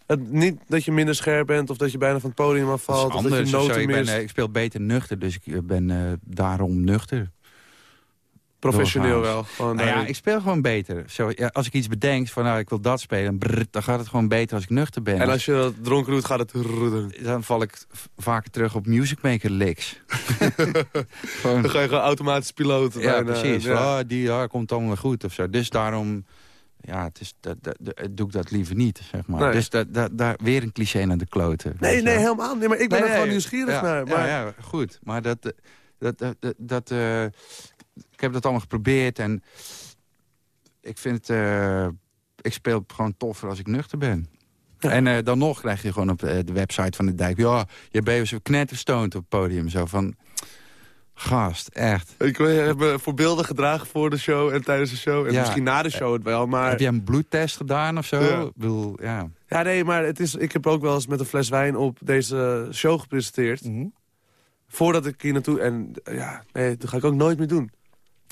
S3: Het, niet dat je minder scherp bent of dat je bijna van het podium
S4: Dat
S3: afvalt.
S4: is
S3: of dat je
S4: anders. of zo.
S3: noten
S4: Ik, ben, eh, ik speel beter nuchter, dus ik eh, ben eh, daarom nuchter.
S3: Professioneel wel.
S4: Nou ja, ik speel gewoon beter. Zo, ja, als ik iets bedenk van nou, ik wil dat spelen, brrr, dan gaat het gewoon beter als ik nuchter ben.
S3: En als je dat dronken doet, gaat het...
S4: Dan val ik vaker terug op Music Maker licks. gewoon,
S3: Dan ga je gewoon automatisch piloten.
S4: Ja,
S3: bijna.
S4: precies.
S3: Ja.
S4: Ah, die ja, komt allemaal goed of zo. Dus daarom ja, het is, dat, dat, doe ik dat liever niet, zeg maar.
S3: Nee.
S4: Dus dat, dat, daar weer een cliché naar de kloten.
S3: Nee, nee, helemaal niet. Maar ik ben
S4: Nee,
S3: er gewoon nieuwsgierig
S4: ja,
S3: naar. Maar
S4: Ja, ja, goed. Maar dat... eh, dat, dat, dat, dat, eh, ik heb dat allemaal geprobeerd en ik vind het... eh, ik speel gewoon toffer als ik nuchter ben. En eh, dan nog krijg je gewoon op eh, de website van de dijk... ja, je bent zo knetterstoond op het podium. Zo van, gast, echt.
S3: ik heb me voorbeelden gedragen voor de show en tijdens de show. En
S4: Ja.
S3: misschien na de show het wel. Maar
S4: Heb jij een bloedtest gedaan of zo?
S3: Ja.
S4: Ik bedoel, ja.
S3: Ja, nee, maar het is, ik heb ook wel eens met een fles wijn op deze show gepresenteerd.
S4: Mhm.
S3: Voordat ik hier naartoe... En ja, nee, dat ga ik ook nooit meer doen.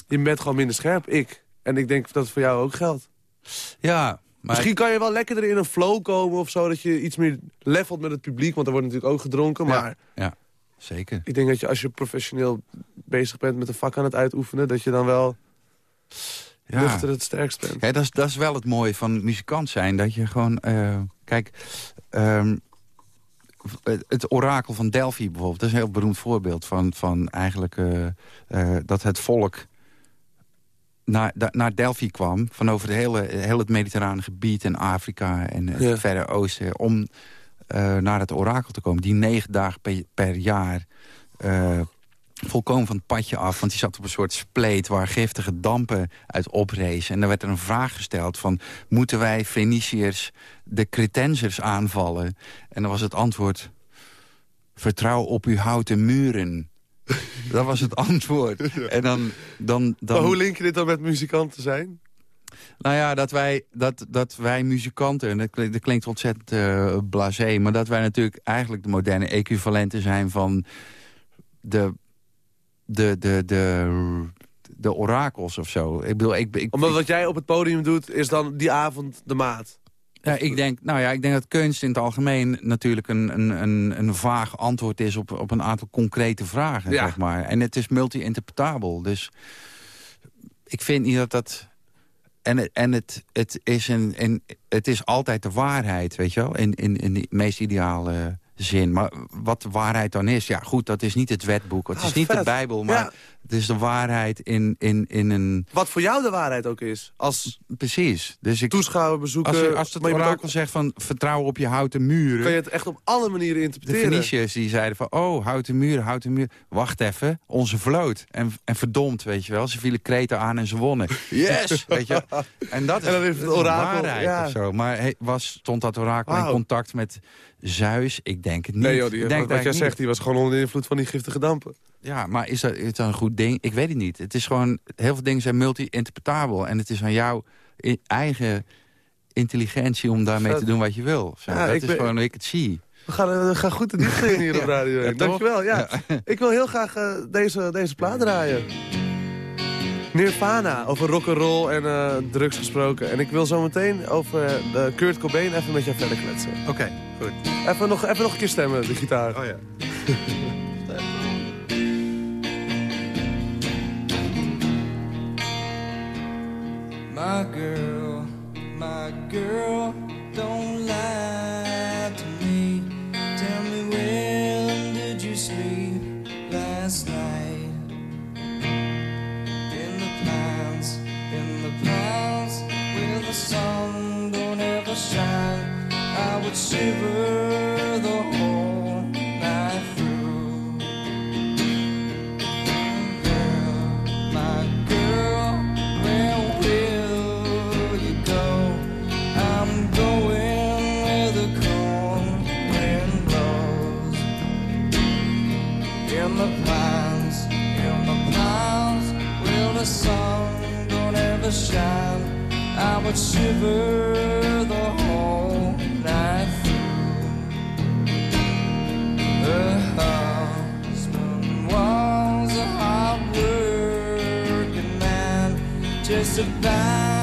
S3: Je bent gewoon minder scherp, ik. En ik denk dat het voor jou ook geldt.
S4: Ja, maar...
S3: Misschien kan je wel lekkerder in een flow komen of zo. Dat je iets meer levelt met het publiek. Want er wordt natuurlijk ook gedronken.
S4: Ja.
S3: Maar
S4: Ja, zeker.
S3: ik denk dat je als je professioneel bezig bent met een vak aan het uitoefenen... dat je dan wel...
S4: Ja.
S3: nuchter het sterkst bent.
S4: Ja, dat, is, dat is wel het mooie van muzikant zijn. Dat je gewoon... eh, kijk, ehm, het- het orakel van Delphi bijvoorbeeld... dat is een heel beroemd voorbeeld van, van eigenlijk... eh, eh, dat het volk naar, naar Delphi kwam... van over de hele, heel het mediterrane gebied en Afrika en het
S3: Ja.
S4: Verre Oosten... om eh, naar het orakel te komen. Die negen dagen per, per jaar... eh, volkomen van het padje af. Want die zat op een soort spleet waar giftige dampen uit oprezen. En dan werd er een vraag gesteld van... moeten wij Feniciërs de Cretensers aanvallen? En dan was het antwoord... vertrouw op uw houten muren. Dat was het antwoord. En dan... dan, dan
S3: Maar hoe link je dit dan met muzikanten zijn?
S4: Nou ja, dat wij, dat, dat wij muzikanten, en dat klinkt, dat klinkt ontzettend blasé... maar dat wij natuurlijk eigenlijk de moderne equivalenten zijn van de, de, de, de, de orakels of zo. Ik bedoel, ik, ik,
S3: Omdat wat jij op het podium doet, is dan die avond de maat.
S4: ja, ik, denk, nou ja, ik denk dat kunst in het algemeen natuurlijk een, een, een, een vaag antwoord is... op, op een aantal concrete vragen,
S3: Ja.
S4: zeg maar. En het is multi-interpretabel, dus ik vind niet dat dat... En, het, en het, het, is een, een, het is altijd de waarheid, weet je wel? In, in, in de meest ideale zin. Maar wat de waarheid dan is, ja goed, dat is niet het wetboek. Het
S3: Ah,
S4: is niet de. Bijbel, maar
S3: Ja.
S4: het is de waarheid in, in, in een...
S3: Wat voor jou de waarheid ook is. Als
S4: Precies. Dus ik,
S3: toeschouwer, bezoeker...
S4: als, er- als het
S3: je
S4: orakel zegt van vertrouw op je houten muren...
S3: kan je het echt op alle manieren
S4: De
S3: interpreteren.
S4: Feniciërs die zeiden van, oh, houten muur, houten muur. Wacht even, onze vloot. En, en verdomd, weet je wel. Ze vielen Kreta aan en ze wonnen. Yes! weet je En dat is,
S3: En dan heeft het
S4: is
S3: orakel,
S4: waarheid
S3: ja.
S4: of zo. Maar hey, was, stond dat orakel in contact met Zeus? Ik denk het niet.
S3: Nee joh, die,
S4: Ik denk
S3: wat, jij zegt, die was gewoon onder de invloed van die giftige dampen.
S4: niet. Ja, maar is dat, is dat een goed ding? Ik weet het niet. Het is gewoon, heel veel dingen zijn multi-interpretabel. En het is aan jouw eigen intelligentie om daarmee te doen wat je wil. Zo,
S3: Ja,
S4: dat is
S3: ben-
S4: gewoon hoe ik het zie.
S3: We gaan, eh, we gaan goed de diepte in hier op Radio 1.
S4: Ja?
S3: Dankjewel, ja. Ik wil heel graag eh, deze, deze plaat draaien. Nirvana, over rock'n'roll en eh, drugs gesproken. En ik wil zo meteen over eh, Kurt Cobain even met jou verder kletsen.
S2: Oké, goed.
S3: Even nog, even nog een keer stemmen, de gitaar.
S2: Oh ja.
S5: My girl, my girl, don't lie to me. Tell me when did you sleep last night? Sun don't ever shine, I would shiver the whole night through. Girl, my girl, where will you go? I'm going where the cold wind blows. In the pines, in the pines, where the sun don't ever shine, I would shiver the whole night through. Her husband was a hard working man, just about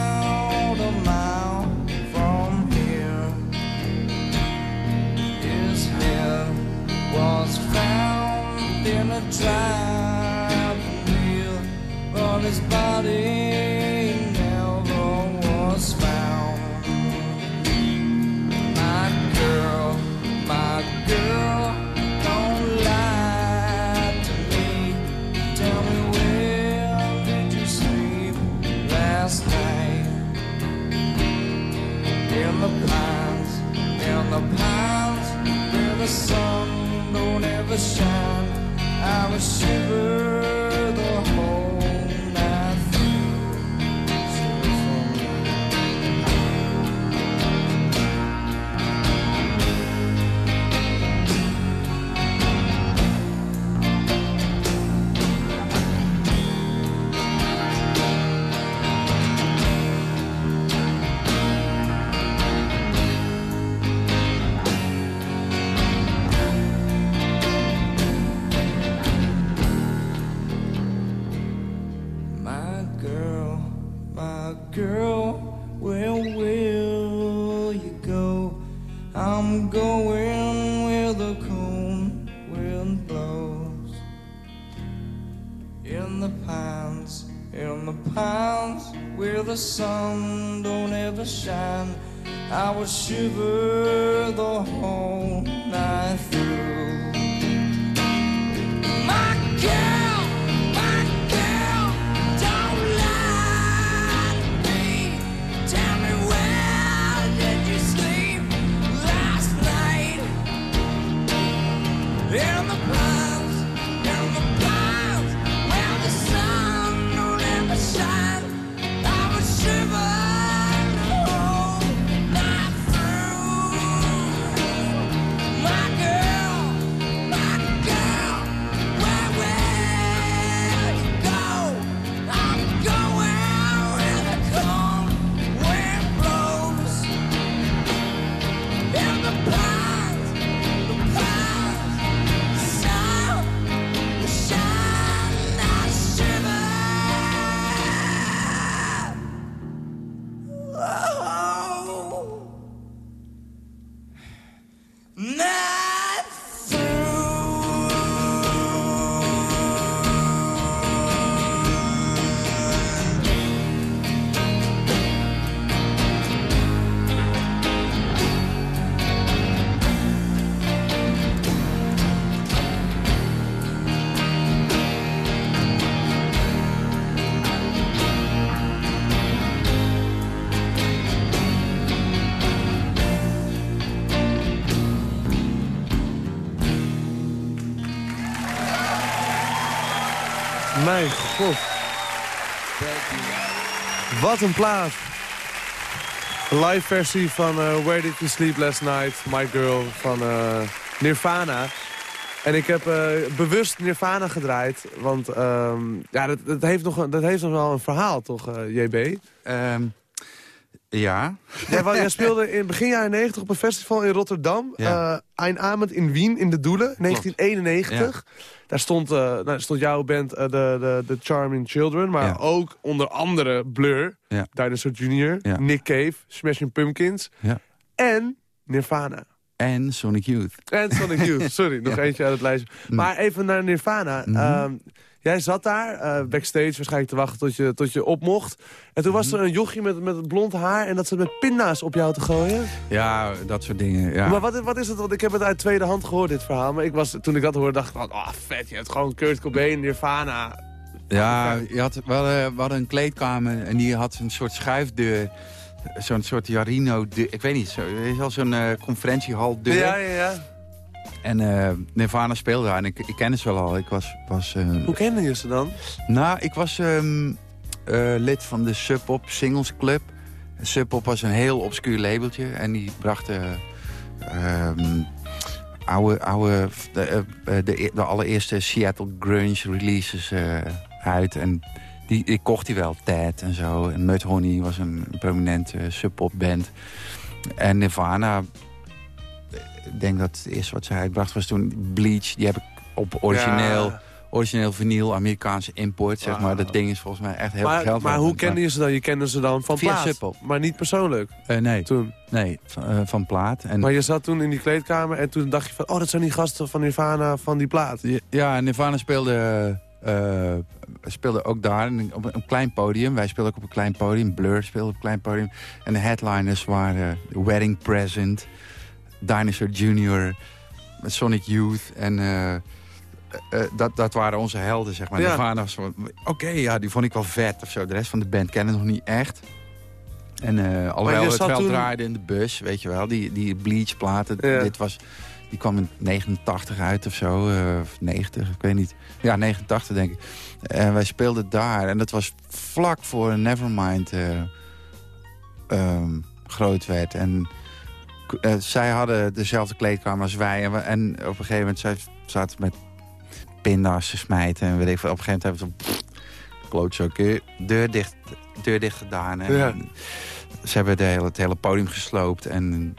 S5: shiver
S3: Wat een plaat. Live versie van eh, Where Did You Sleep Last Night, My Girl van eh, Nirvana. En ik heb eh, bewust Nirvana gedraaid, want ehm, ja, dat, heeft nog, dat heeft nog wel een verhaal, toch, JB?
S4: Ehm, ja.
S3: Jij, wa- jij speelde in begin jaren 90 op een festival in Rotterdam.
S4: Ja.
S3: eh Ein Abend in Wien, in de Doelen, 1991. Daar stond, eh, nou, stond jouw band eh, de, de, de Charming Children. Maar
S4: Ja.
S3: ook onder andere Blur,
S4: Ja.
S3: Dinosaur Jr.,
S4: Ja.
S3: Nick Cave, Smashing Pumpkins.
S4: Ja.
S3: En Nirvana.
S4: En Sonic Youth.
S3: En Sonic Youth, sorry, nog eentje uit het lijstje. Maar even naar Nirvana.
S4: Mhm.
S3: Ehm, jij zat daar, eh, backstage waarschijnlijk te wachten tot je, tot je op mocht. En toen
S4: Mhm.
S3: was er een jochie met, met blond haar en dat ze met pinda's op jou te gooien.
S4: Ja, dat soort dingen. Ja.
S3: Maar wat, wat is het? Want ik heb het uit tweede hand gehoord, dit verhaal. Maar ik was, toen ik dat hoorde, dacht ik van, oh vet, je hebt gewoon Kurt Cobain, Nirvana.
S4: Ja, je had, we, hadden, we hadden een kleedkamer en die had een soort schuifdeur. Zo'n soort Jarino, ik weet niet, zo, zo'n eh, conferentiehal deur.
S3: Ja, ja, ja.
S4: En eh, Nirvana speelde daar en ik, ik kende ze wel al. Ik was, was, eh,
S3: Hoe kende je ze dan?
S4: nou, ik was ehm, eh, lid van de Sub Pop Singles Club. Sub Pop was een heel obscuur labeltje en die brachten ehm, oude, oude, de, de, de allereerste Seattle grunge releases uit. En die, die kocht hij wel, Ted en zo. En Mudhoney was een prominente Sub Pop band. En Nirvana, ik denk dat het eerste wat ze uitbracht was toen Bleach. Die heb ik op origineel
S3: Ja.
S4: origineel vinyl, Amerikaanse import, zeg maar. Dat ding is volgens mij echt heel
S3: Maar,
S4: veel geld
S3: maar hoe kende je ze dan? Je kende ze dan van plaat, maar niet persoonlijk
S4: Eh, nee,
S3: toen.
S4: nee van, eh, van plaat. En,
S3: Maar je zat toen in die kleedkamer en toen dacht je van... oh, dat zijn die gasten van Nirvana van die plaat.
S4: ja, en Nirvana speelde, speelde ook daar op een, een klein podium. Wij speelden ook op een klein podium. Blur speelde op een klein podium. En de headliners waren Wedding Present, Dinosaur Jr., Sonic Youth en... eh, eh, dat, dat waren onze helden, zeg maar.
S3: Ja.
S4: Oké, ja, die vond ik wel vet of zo. De rest van de band kennen nog niet echt. En eh alhoewel het wel
S3: toen-
S4: draaide in de bus, weet je wel. Die, die Bleach-platen,
S3: Ja.
S4: dit was... Die kwam in 89 uit of zo, eh, of 90, ik weet niet. Ja, 89 denk ik. En wij speelden daar. En dat was vlak voor Nevermind eh, ehm, groot werd. En eh, zij hadden dezelfde kleedkamer als wij. En, op een gegeven moment, zij zaten met pinda's te smijten. En weet ik. Op een gegeven moment hebben we zo... pff, Klootzakken, deur dicht, deur dicht gedaan. En
S3: Ja.
S4: Ze hebben de hele, het hele podium gesloopt. En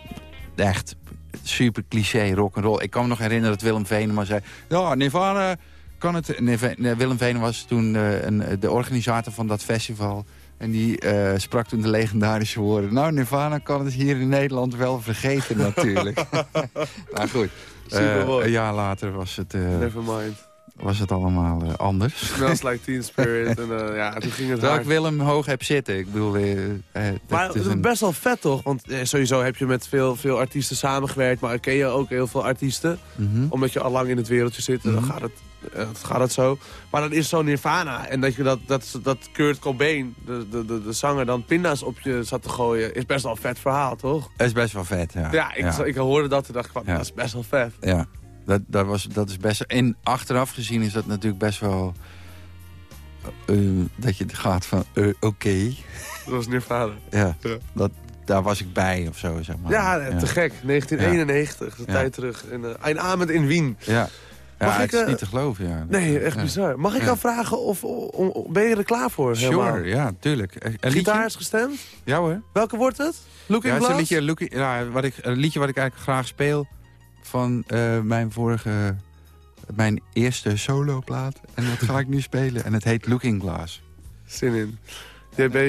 S4: echt super cliché rock'n'roll. Ik kan me nog herinneren dat Willem Venema zei... Ja, Nirvana kan het... Willem Venema was toen eh, een, de organisator van dat festival... En die eh, sprak toen de legendarische woorden... Nou, Nirvana kan het hier in Nederland wel vergeten natuurlijk. nou goed.
S3: Supermooi.
S4: Eh, een jaar later was het... eh,
S3: Nevermind.
S7: was het allemaal eh, anders.
S3: Smells like Teen Spirit. en eh, ja, toen ging het
S7: Terwijl
S3: hard.
S7: ik Willem hoog heb zitten. Ik bedoel, dat
S3: Maar het
S7: is een-
S3: best wel vet toch? Want sowieso heb je met veel, veel artiesten samengewerkt. Maar ken je ook heel veel artiesten.
S7: Mhm.
S3: Omdat je al lang in het wereldje zit. en Dan
S7: Mhm.
S3: gaat het, gaat het zo. Maar dan is zo'n Nirvana. En dat, je dat, dat, dat Kurt Cobain, de, de, de, de zanger, dan pinda's op je zat te gooien. Is best wel een vet verhaal, toch?
S7: Dat is best wel vet, ja.
S3: Ja, ik, ik hoorde dat en dacht ik
S7: Ja.
S3: dat is best wel vet.
S7: Ja, dat, dat, was, dat is best... En achteraf gezien is dat natuurlijk best wel... eh, dat je gaat van, eh, oké.
S3: Dat was Nirvana.
S7: Ja,
S3: Ja.
S7: Dat, daar was ik bij of zo, zeg maar.
S3: Ja, eh, te gek. 1991, de tijd terug. In, uh, een avond in Wien.
S7: Ja, ja het
S3: ik,
S7: is
S3: eh,
S7: niet te geloven, ja.
S3: Nee, echt
S7: Ja.
S3: bizar. Mag ik
S7: Ja.
S3: jou vragen of, om- om- ben je er klaar voor? helemaal?
S7: Sure, ja, tuurlijk. Een liedje?
S3: Gitaar is gestemd.
S7: Ja hoor.
S3: Welke wordt het? Looking
S7: Ja, het is
S3: Glass?
S7: een liedje, Looking- ja, wat ik, een liedje wat ik eigenlijk graag speel van eh, mijn vorige, mijn eerste soloplaat. En dat ga ik nu spelen. En het heet Looking Glass.
S3: Zin in.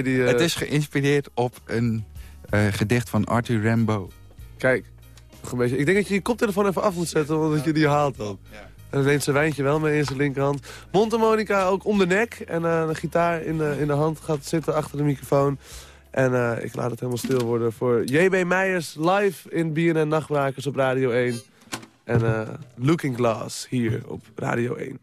S3: Die... eh,
S7: Het is geïnspireerd op een eh, gedicht van Arthur Rimbaud.
S3: Kijk, nog een beetje. ik denk dat je je koptelefoon even af moet zetten, omdat je die haalt dan. En neemt zijn wijntje wel mee in zijn linkerhand. Mondharmonica ook om de nek. En eh een gitaar in de, in de hand gaat zitten achter de microfoon. En eh, ik laat het helemaal stil worden voor JB Meijers live in BNN Nachtbrakers op Radio 1. En eh, Looking Glass hier op Radio 1.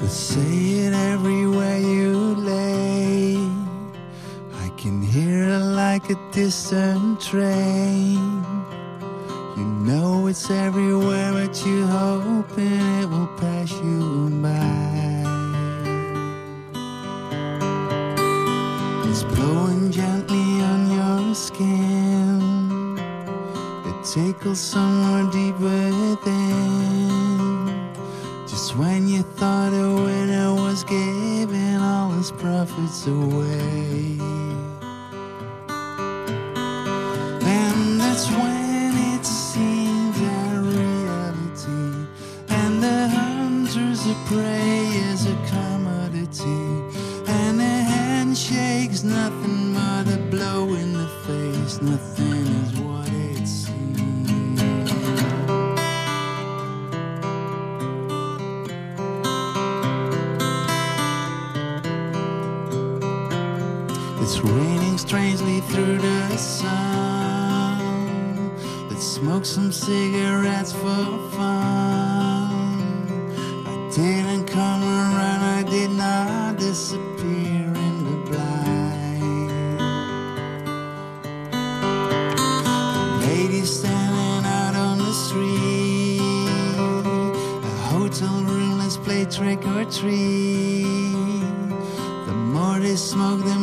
S4: They say it everywhere you like a distant train. You know it's everywhere, but you hoping it will pass you by. It's blowing gently on your skin. It tickles somewhere deep within. Just when you thought a winner was giving all his profits away. That's when it seems that reality and the hunters of prey is a commodity. And a handshake's nothing but a blow in the face. Nothing is what it seems. It's raining strangely through the sun. Let's smoke some cigarettes for fun. I didn't come around, I did not disappear in the blind. Ladies standing out on the street. A hotel room, let's play trick or treat. The more they smoke, the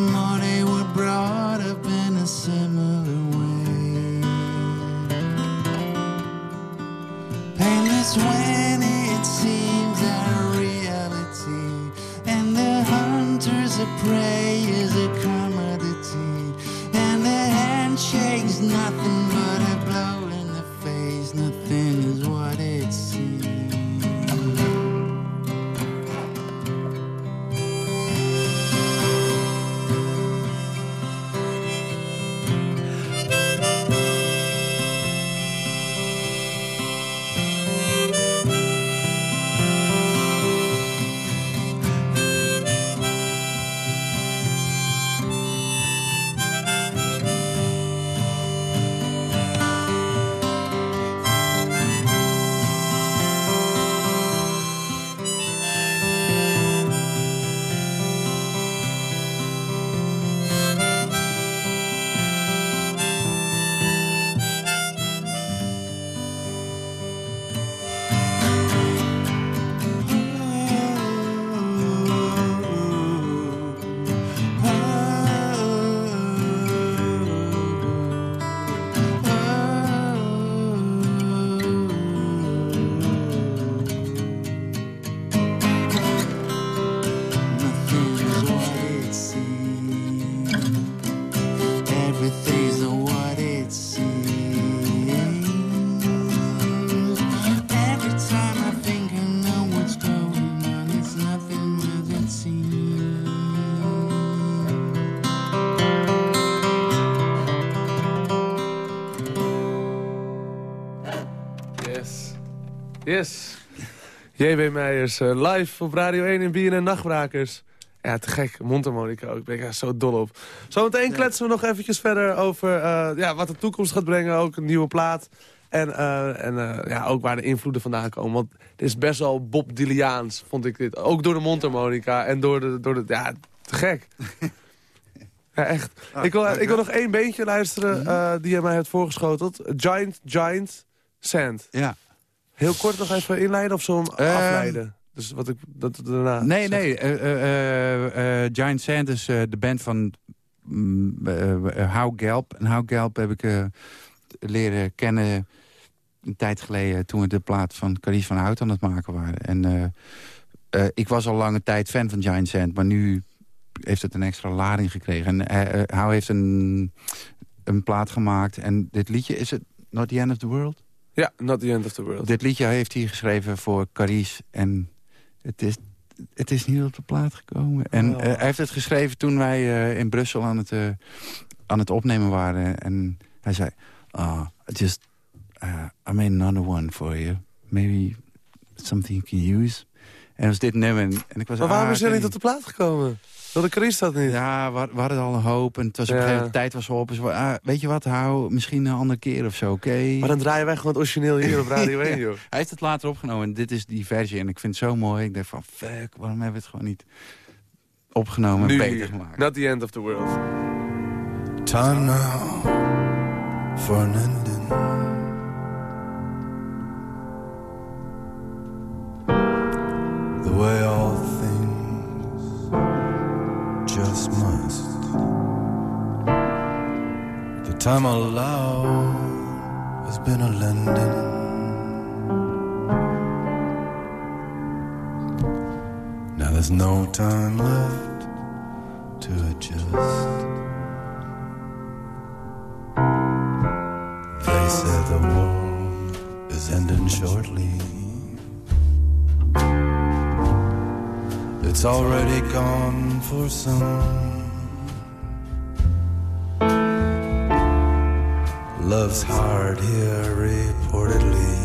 S3: Yes. JB Meijers, eh, live op Radio 1 in BNN Nachtbrakers. Ja, te gek. Mondharmonica ook. Ik ben er zo dol op. Zometeen kletsen we nog eventjes verder over eh, ja, wat de toekomst gaat brengen. Ook een nieuwe plaat. En, eh, en ja, ook waar de invloeden vandaan komen. Want het is best wel Bob Dyliaans, vond ik dit. Ook door de mondharmonica en door de... Door de ja, te gek. ja, echt. ik, wil, ik wil nog één beentje luisteren eh, die jij mij hebt voorgeschoteld. Giant, Giant, Sand.
S4: Ja.
S3: Heel kort nog even inleiden of zo hem
S4: Eh,
S3: afleiden? Dus wat ik dat daarna...
S4: Nee,
S3: zeg.
S4: nee. eh, eh, eh, Giant Sand is de band van mm, How Gelb. En How Gelb heb ik leren kennen een tijd geleden... toen we de plaat van Carice van Hout aan het maken waren. En ik was al lange tijd fan van Giant Sand... maar nu heeft het een extra lading gekregen. En eh, How heeft een, een plaat gemaakt. En dit liedje, is het Not the End of the World?
S3: Ja, Not the End of the World.
S4: Dit liedje heeft hij geschreven voor Carice. En het is, het is niet op de plaat gekomen. En
S3: Oh.
S4: eh, hij heeft het geschreven toen wij eh, in Brussel aan het, eh, aan het opnemen waren. En hij zei... I just... uh, I made another one for you. Maybe something you can use. En was dit nummer. En ik was
S3: Maar waarom
S4: ah,
S3: is hij niet op de plaat gekomen? Wilde Chris dat niet?
S4: Ja, we, we hadden al een hoop. En het was op een gegeven moment, de tijd was op. Dus we, ah, weet je wat, hou misschien een andere keer of zo, oké?
S3: Maar dan draaien wij gewoon het origineel hier op Radio 1, joh.
S4: Hij heeft het later opgenomen en dit is die versie. En ik vind het zo mooi. Ik dacht van, fuck, waarom hebben we het gewoon niet opgenomen en beter gemaakt?
S3: Not the End of the World.
S8: Time now for an ending. Time allowed has been a lending. Now there's no time left to adjust. They say the world is ending shortly. It's already gone for some. Love's hard here, reportedly.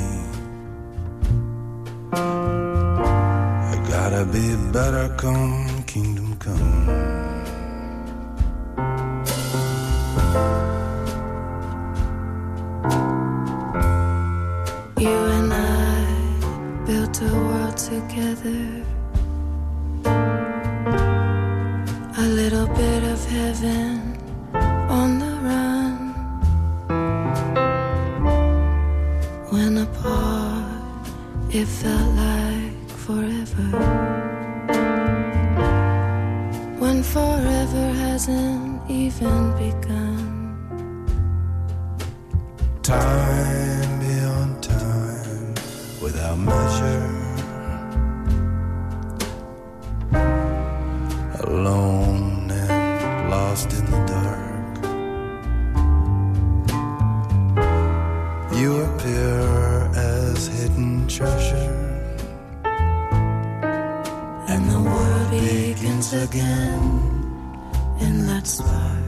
S8: I gotta be better come treasure.
S6: And the world begins again in that spark.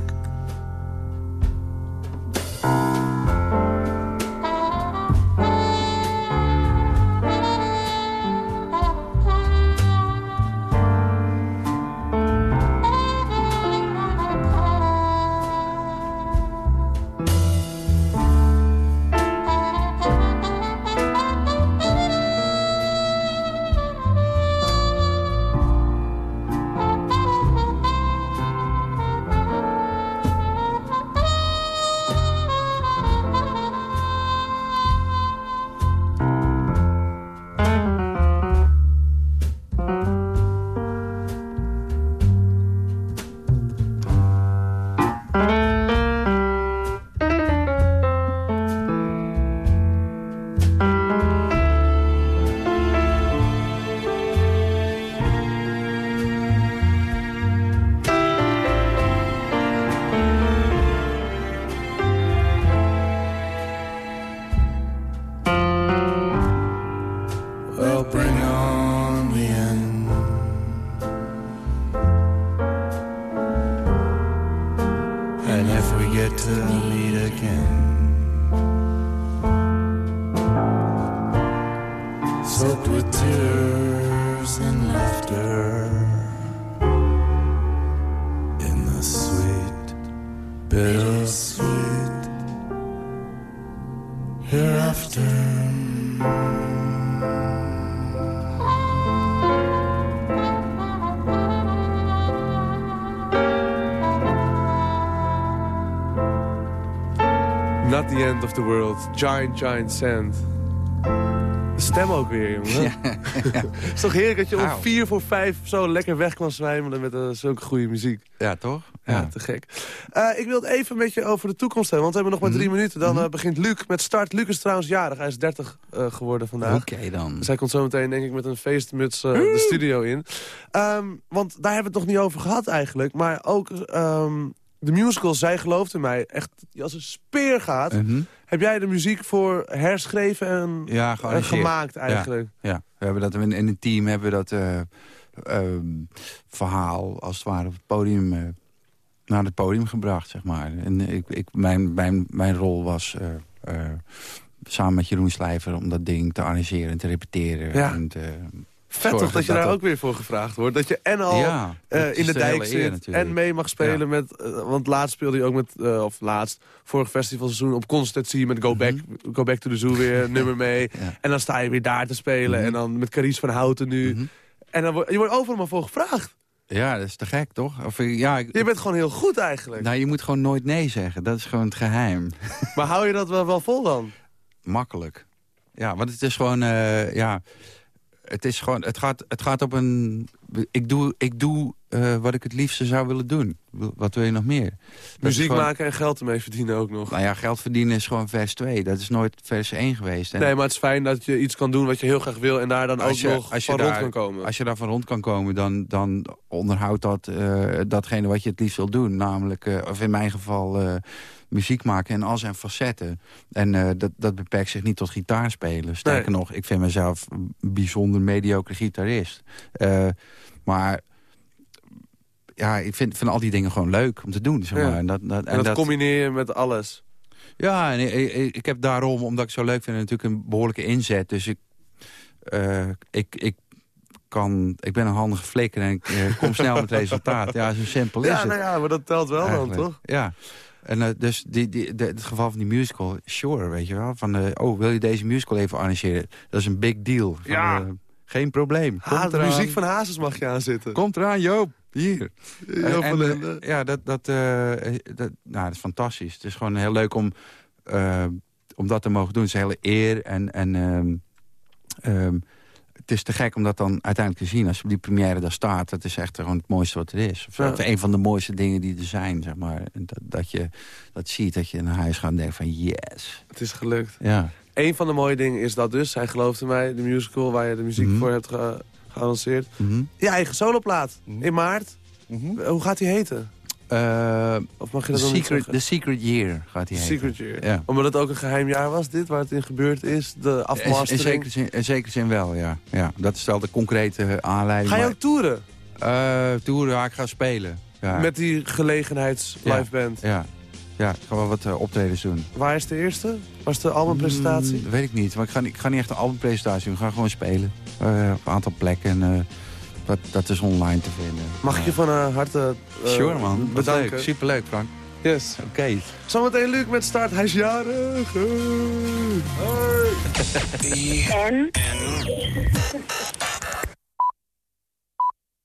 S3: Not the end of the world. Giant, giant sand. De stem ook weer, jongen. Het is toch heerlijk dat je om
S4: Auw.
S3: vier voor vijf zo lekker weg kan zwijmelen met eh, zulke goede muziek.
S4: Ja, toch?
S3: Ja, te gek. Eh, ik wil het even met je over de toekomst hebben, want we hebben nog maar drie minuten. Dan eh, begint Luc met start. Luc is trouwens jarig, hij is 30 eh, geworden vandaag.
S4: Oké dan.
S3: Dus hij komt zo meteen denk ik met een feestmuts de studio in. Ehm, want daar hebben we het nog niet over gehad eigenlijk. Maar ook ehm, de musical Zij gelooft in mij. Echt als een speer gaat.
S4: Mhm.
S3: Heb jij de muziek voor herschreven en,
S4: Ja,
S3: en gemaakt eigenlijk?
S4: Ja, we hebben dat in, in een team hebben we dat eh, ehm, verhaal als het ware op het podium eh, naar het podium gebracht, zeg maar. En ik, ik, mijn, mijn, mijn rol was eh, samen met Jeroen Slijver om dat ding te arrangeren en te repeteren.
S3: Ja.
S4: En te,
S3: Vet toch dat je daar ook weer voor gevraagd wordt. Dat je en al
S4: ja,
S3: eh, in de dijk
S4: eer
S3: zit en mee mag spelen met... eh, want laatst speelde je ook met, eh, of laatst, vorig festivalseizoen op Constantie met Go Back, Go Back to the Zoo weer een nummer mee.
S4: Mhm. Ja.
S3: En dan sta je weer daar te spelen.
S4: Mhm.
S3: En dan met Carice van Houten nu.
S4: Mhm.
S3: En dan word, je wordt overal maar voor gevraagd.
S4: Ja, dat is te gek, toch? Of, ja, ik-
S3: Je bent gewoon heel goed eigenlijk.
S4: nou, je moet gewoon nooit nee zeggen. Dat is gewoon het geheim.
S3: Maar hou je dat wel, wel vol dan?
S4: makkelijk. Ja, want het is gewoon, ja, het is gewoon, het gaat, het gaat op een, ik doe, ik doe eh, wat ik het liefste zou willen doen. Wat wil je nog meer? Dat
S3: Muziek
S4: gewoon-
S3: maken en geld ermee verdienen ook nog.
S4: Nou ja, geld verdienen is gewoon vers 2. Dat is nooit vers 1 geweest. En
S3: Nee, maar het is fijn dat je iets kan doen wat je heel graag wil... en daar dan ook
S4: je-
S3: nog van rond kan komen.
S4: als je daar van rond kan komen, dan, dan onderhoudt dat eh, datgene wat je het liefst wil doen. Namelijk, eh, of in mijn geval, muziek maken en al zijn facetten. En eh, dat, dat beperkt zich niet tot gitaarspelen. Sterker nog, ik vind mezelf een bijzonder mediocre gitarist. Eh, maar ja, ik vind, vind al die dingen gewoon leuk om te doen. Zeg
S3: Ja.
S4: maar. En dat, dat,
S3: en dat, combineer je met alles.
S4: ja, en ik, ik, heb daarom, omdat ik het zo leuk vind, natuurlijk een behoorlijke inzet. Dus ik, eh, ik, ik, kan, ik ben een handige flikker en ik kom snel met resultaat. Ja, zo simpel is
S3: Ja,
S4: het.
S3: nou ja, maar dat telt wel dan, toch?
S4: Ja. En eh, dus die, die, de, het geval van die musical, sure, weet je wel. Van, eh, oh, wil je deze musical even arrangeren? Dat is een big deal. Van,
S3: Ja.
S4: eh, geen probleem.
S3: Ha,
S4: Komt
S3: de
S4: eraan.
S3: muziek van Hazes mag je aanzitten.
S4: Komt eraan, Joop. Hier.
S3: Joop
S4: En-
S3: van
S4: en,
S3: Lende.
S4: ja, dat, dat, eh, dat, nou, dat is fantastisch. Het is gewoon heel leuk om, om dat te mogen doen. Het is een hele eer. En, en ehm, ehm, het is te gek om dat dan uiteindelijk te zien. Als je op die première daar staat, dat is echt gewoon het mooiste wat er is. Of,
S3: Ja.
S4: een van de mooiste dingen die er zijn, zeg maar. Dat, dat je dat ziet, dat je naar huis gaat en denkt van yes.
S3: Het is gelukt.
S4: Ja.
S3: Een van de mooie dingen is dat dus, hij geloofde mij, de musical waar je de muziek
S4: Mhm.
S3: voor hebt ge geannonceerd.
S4: Mhm.
S3: Je eigen soloplaat, in maart.
S4: Mhm.
S3: Hoe gaat die heten?
S4: Eh,
S3: Of mag je
S4: the,
S3: dat niet
S4: secret,
S3: zeggen?
S4: the Secret Year gaat die heten.
S3: Secret Year.
S4: Ja.
S3: Omdat het ook een geheim jaar was, dit, waar het in gebeurd is. De
S4: In, in,
S3: afmastering.
S4: zekere zin, in zekere zin wel, ja. ja. Dat is wel de concrete aanleiding.
S3: Ga je
S4: maar-
S3: ook toeren?
S4: Eh, toeren, ja, ik ga spelen. Ja,
S3: Met die gelegenheids live band.
S4: ja. ja, ik ga wel wat eh, optredens doen.
S3: Waar is de eerste? Was de albumpresentatie?
S4: Mm, dat weet ik niet, maar ik ga, niet- ik ga niet echt een albumpresentatie doen. Ik ga gewoon spelen. Eh, op een aantal plekken. En, eh, dat, dat is online te vinden.
S3: Mag ik je van eh, harte eh,
S4: Sure man,
S3: bedanken.
S4: leuk. Superleuk Frank.
S3: Yes.
S4: Oké.
S3: Zometeen Luc met start. Hij is jarig. Hey.
S9: En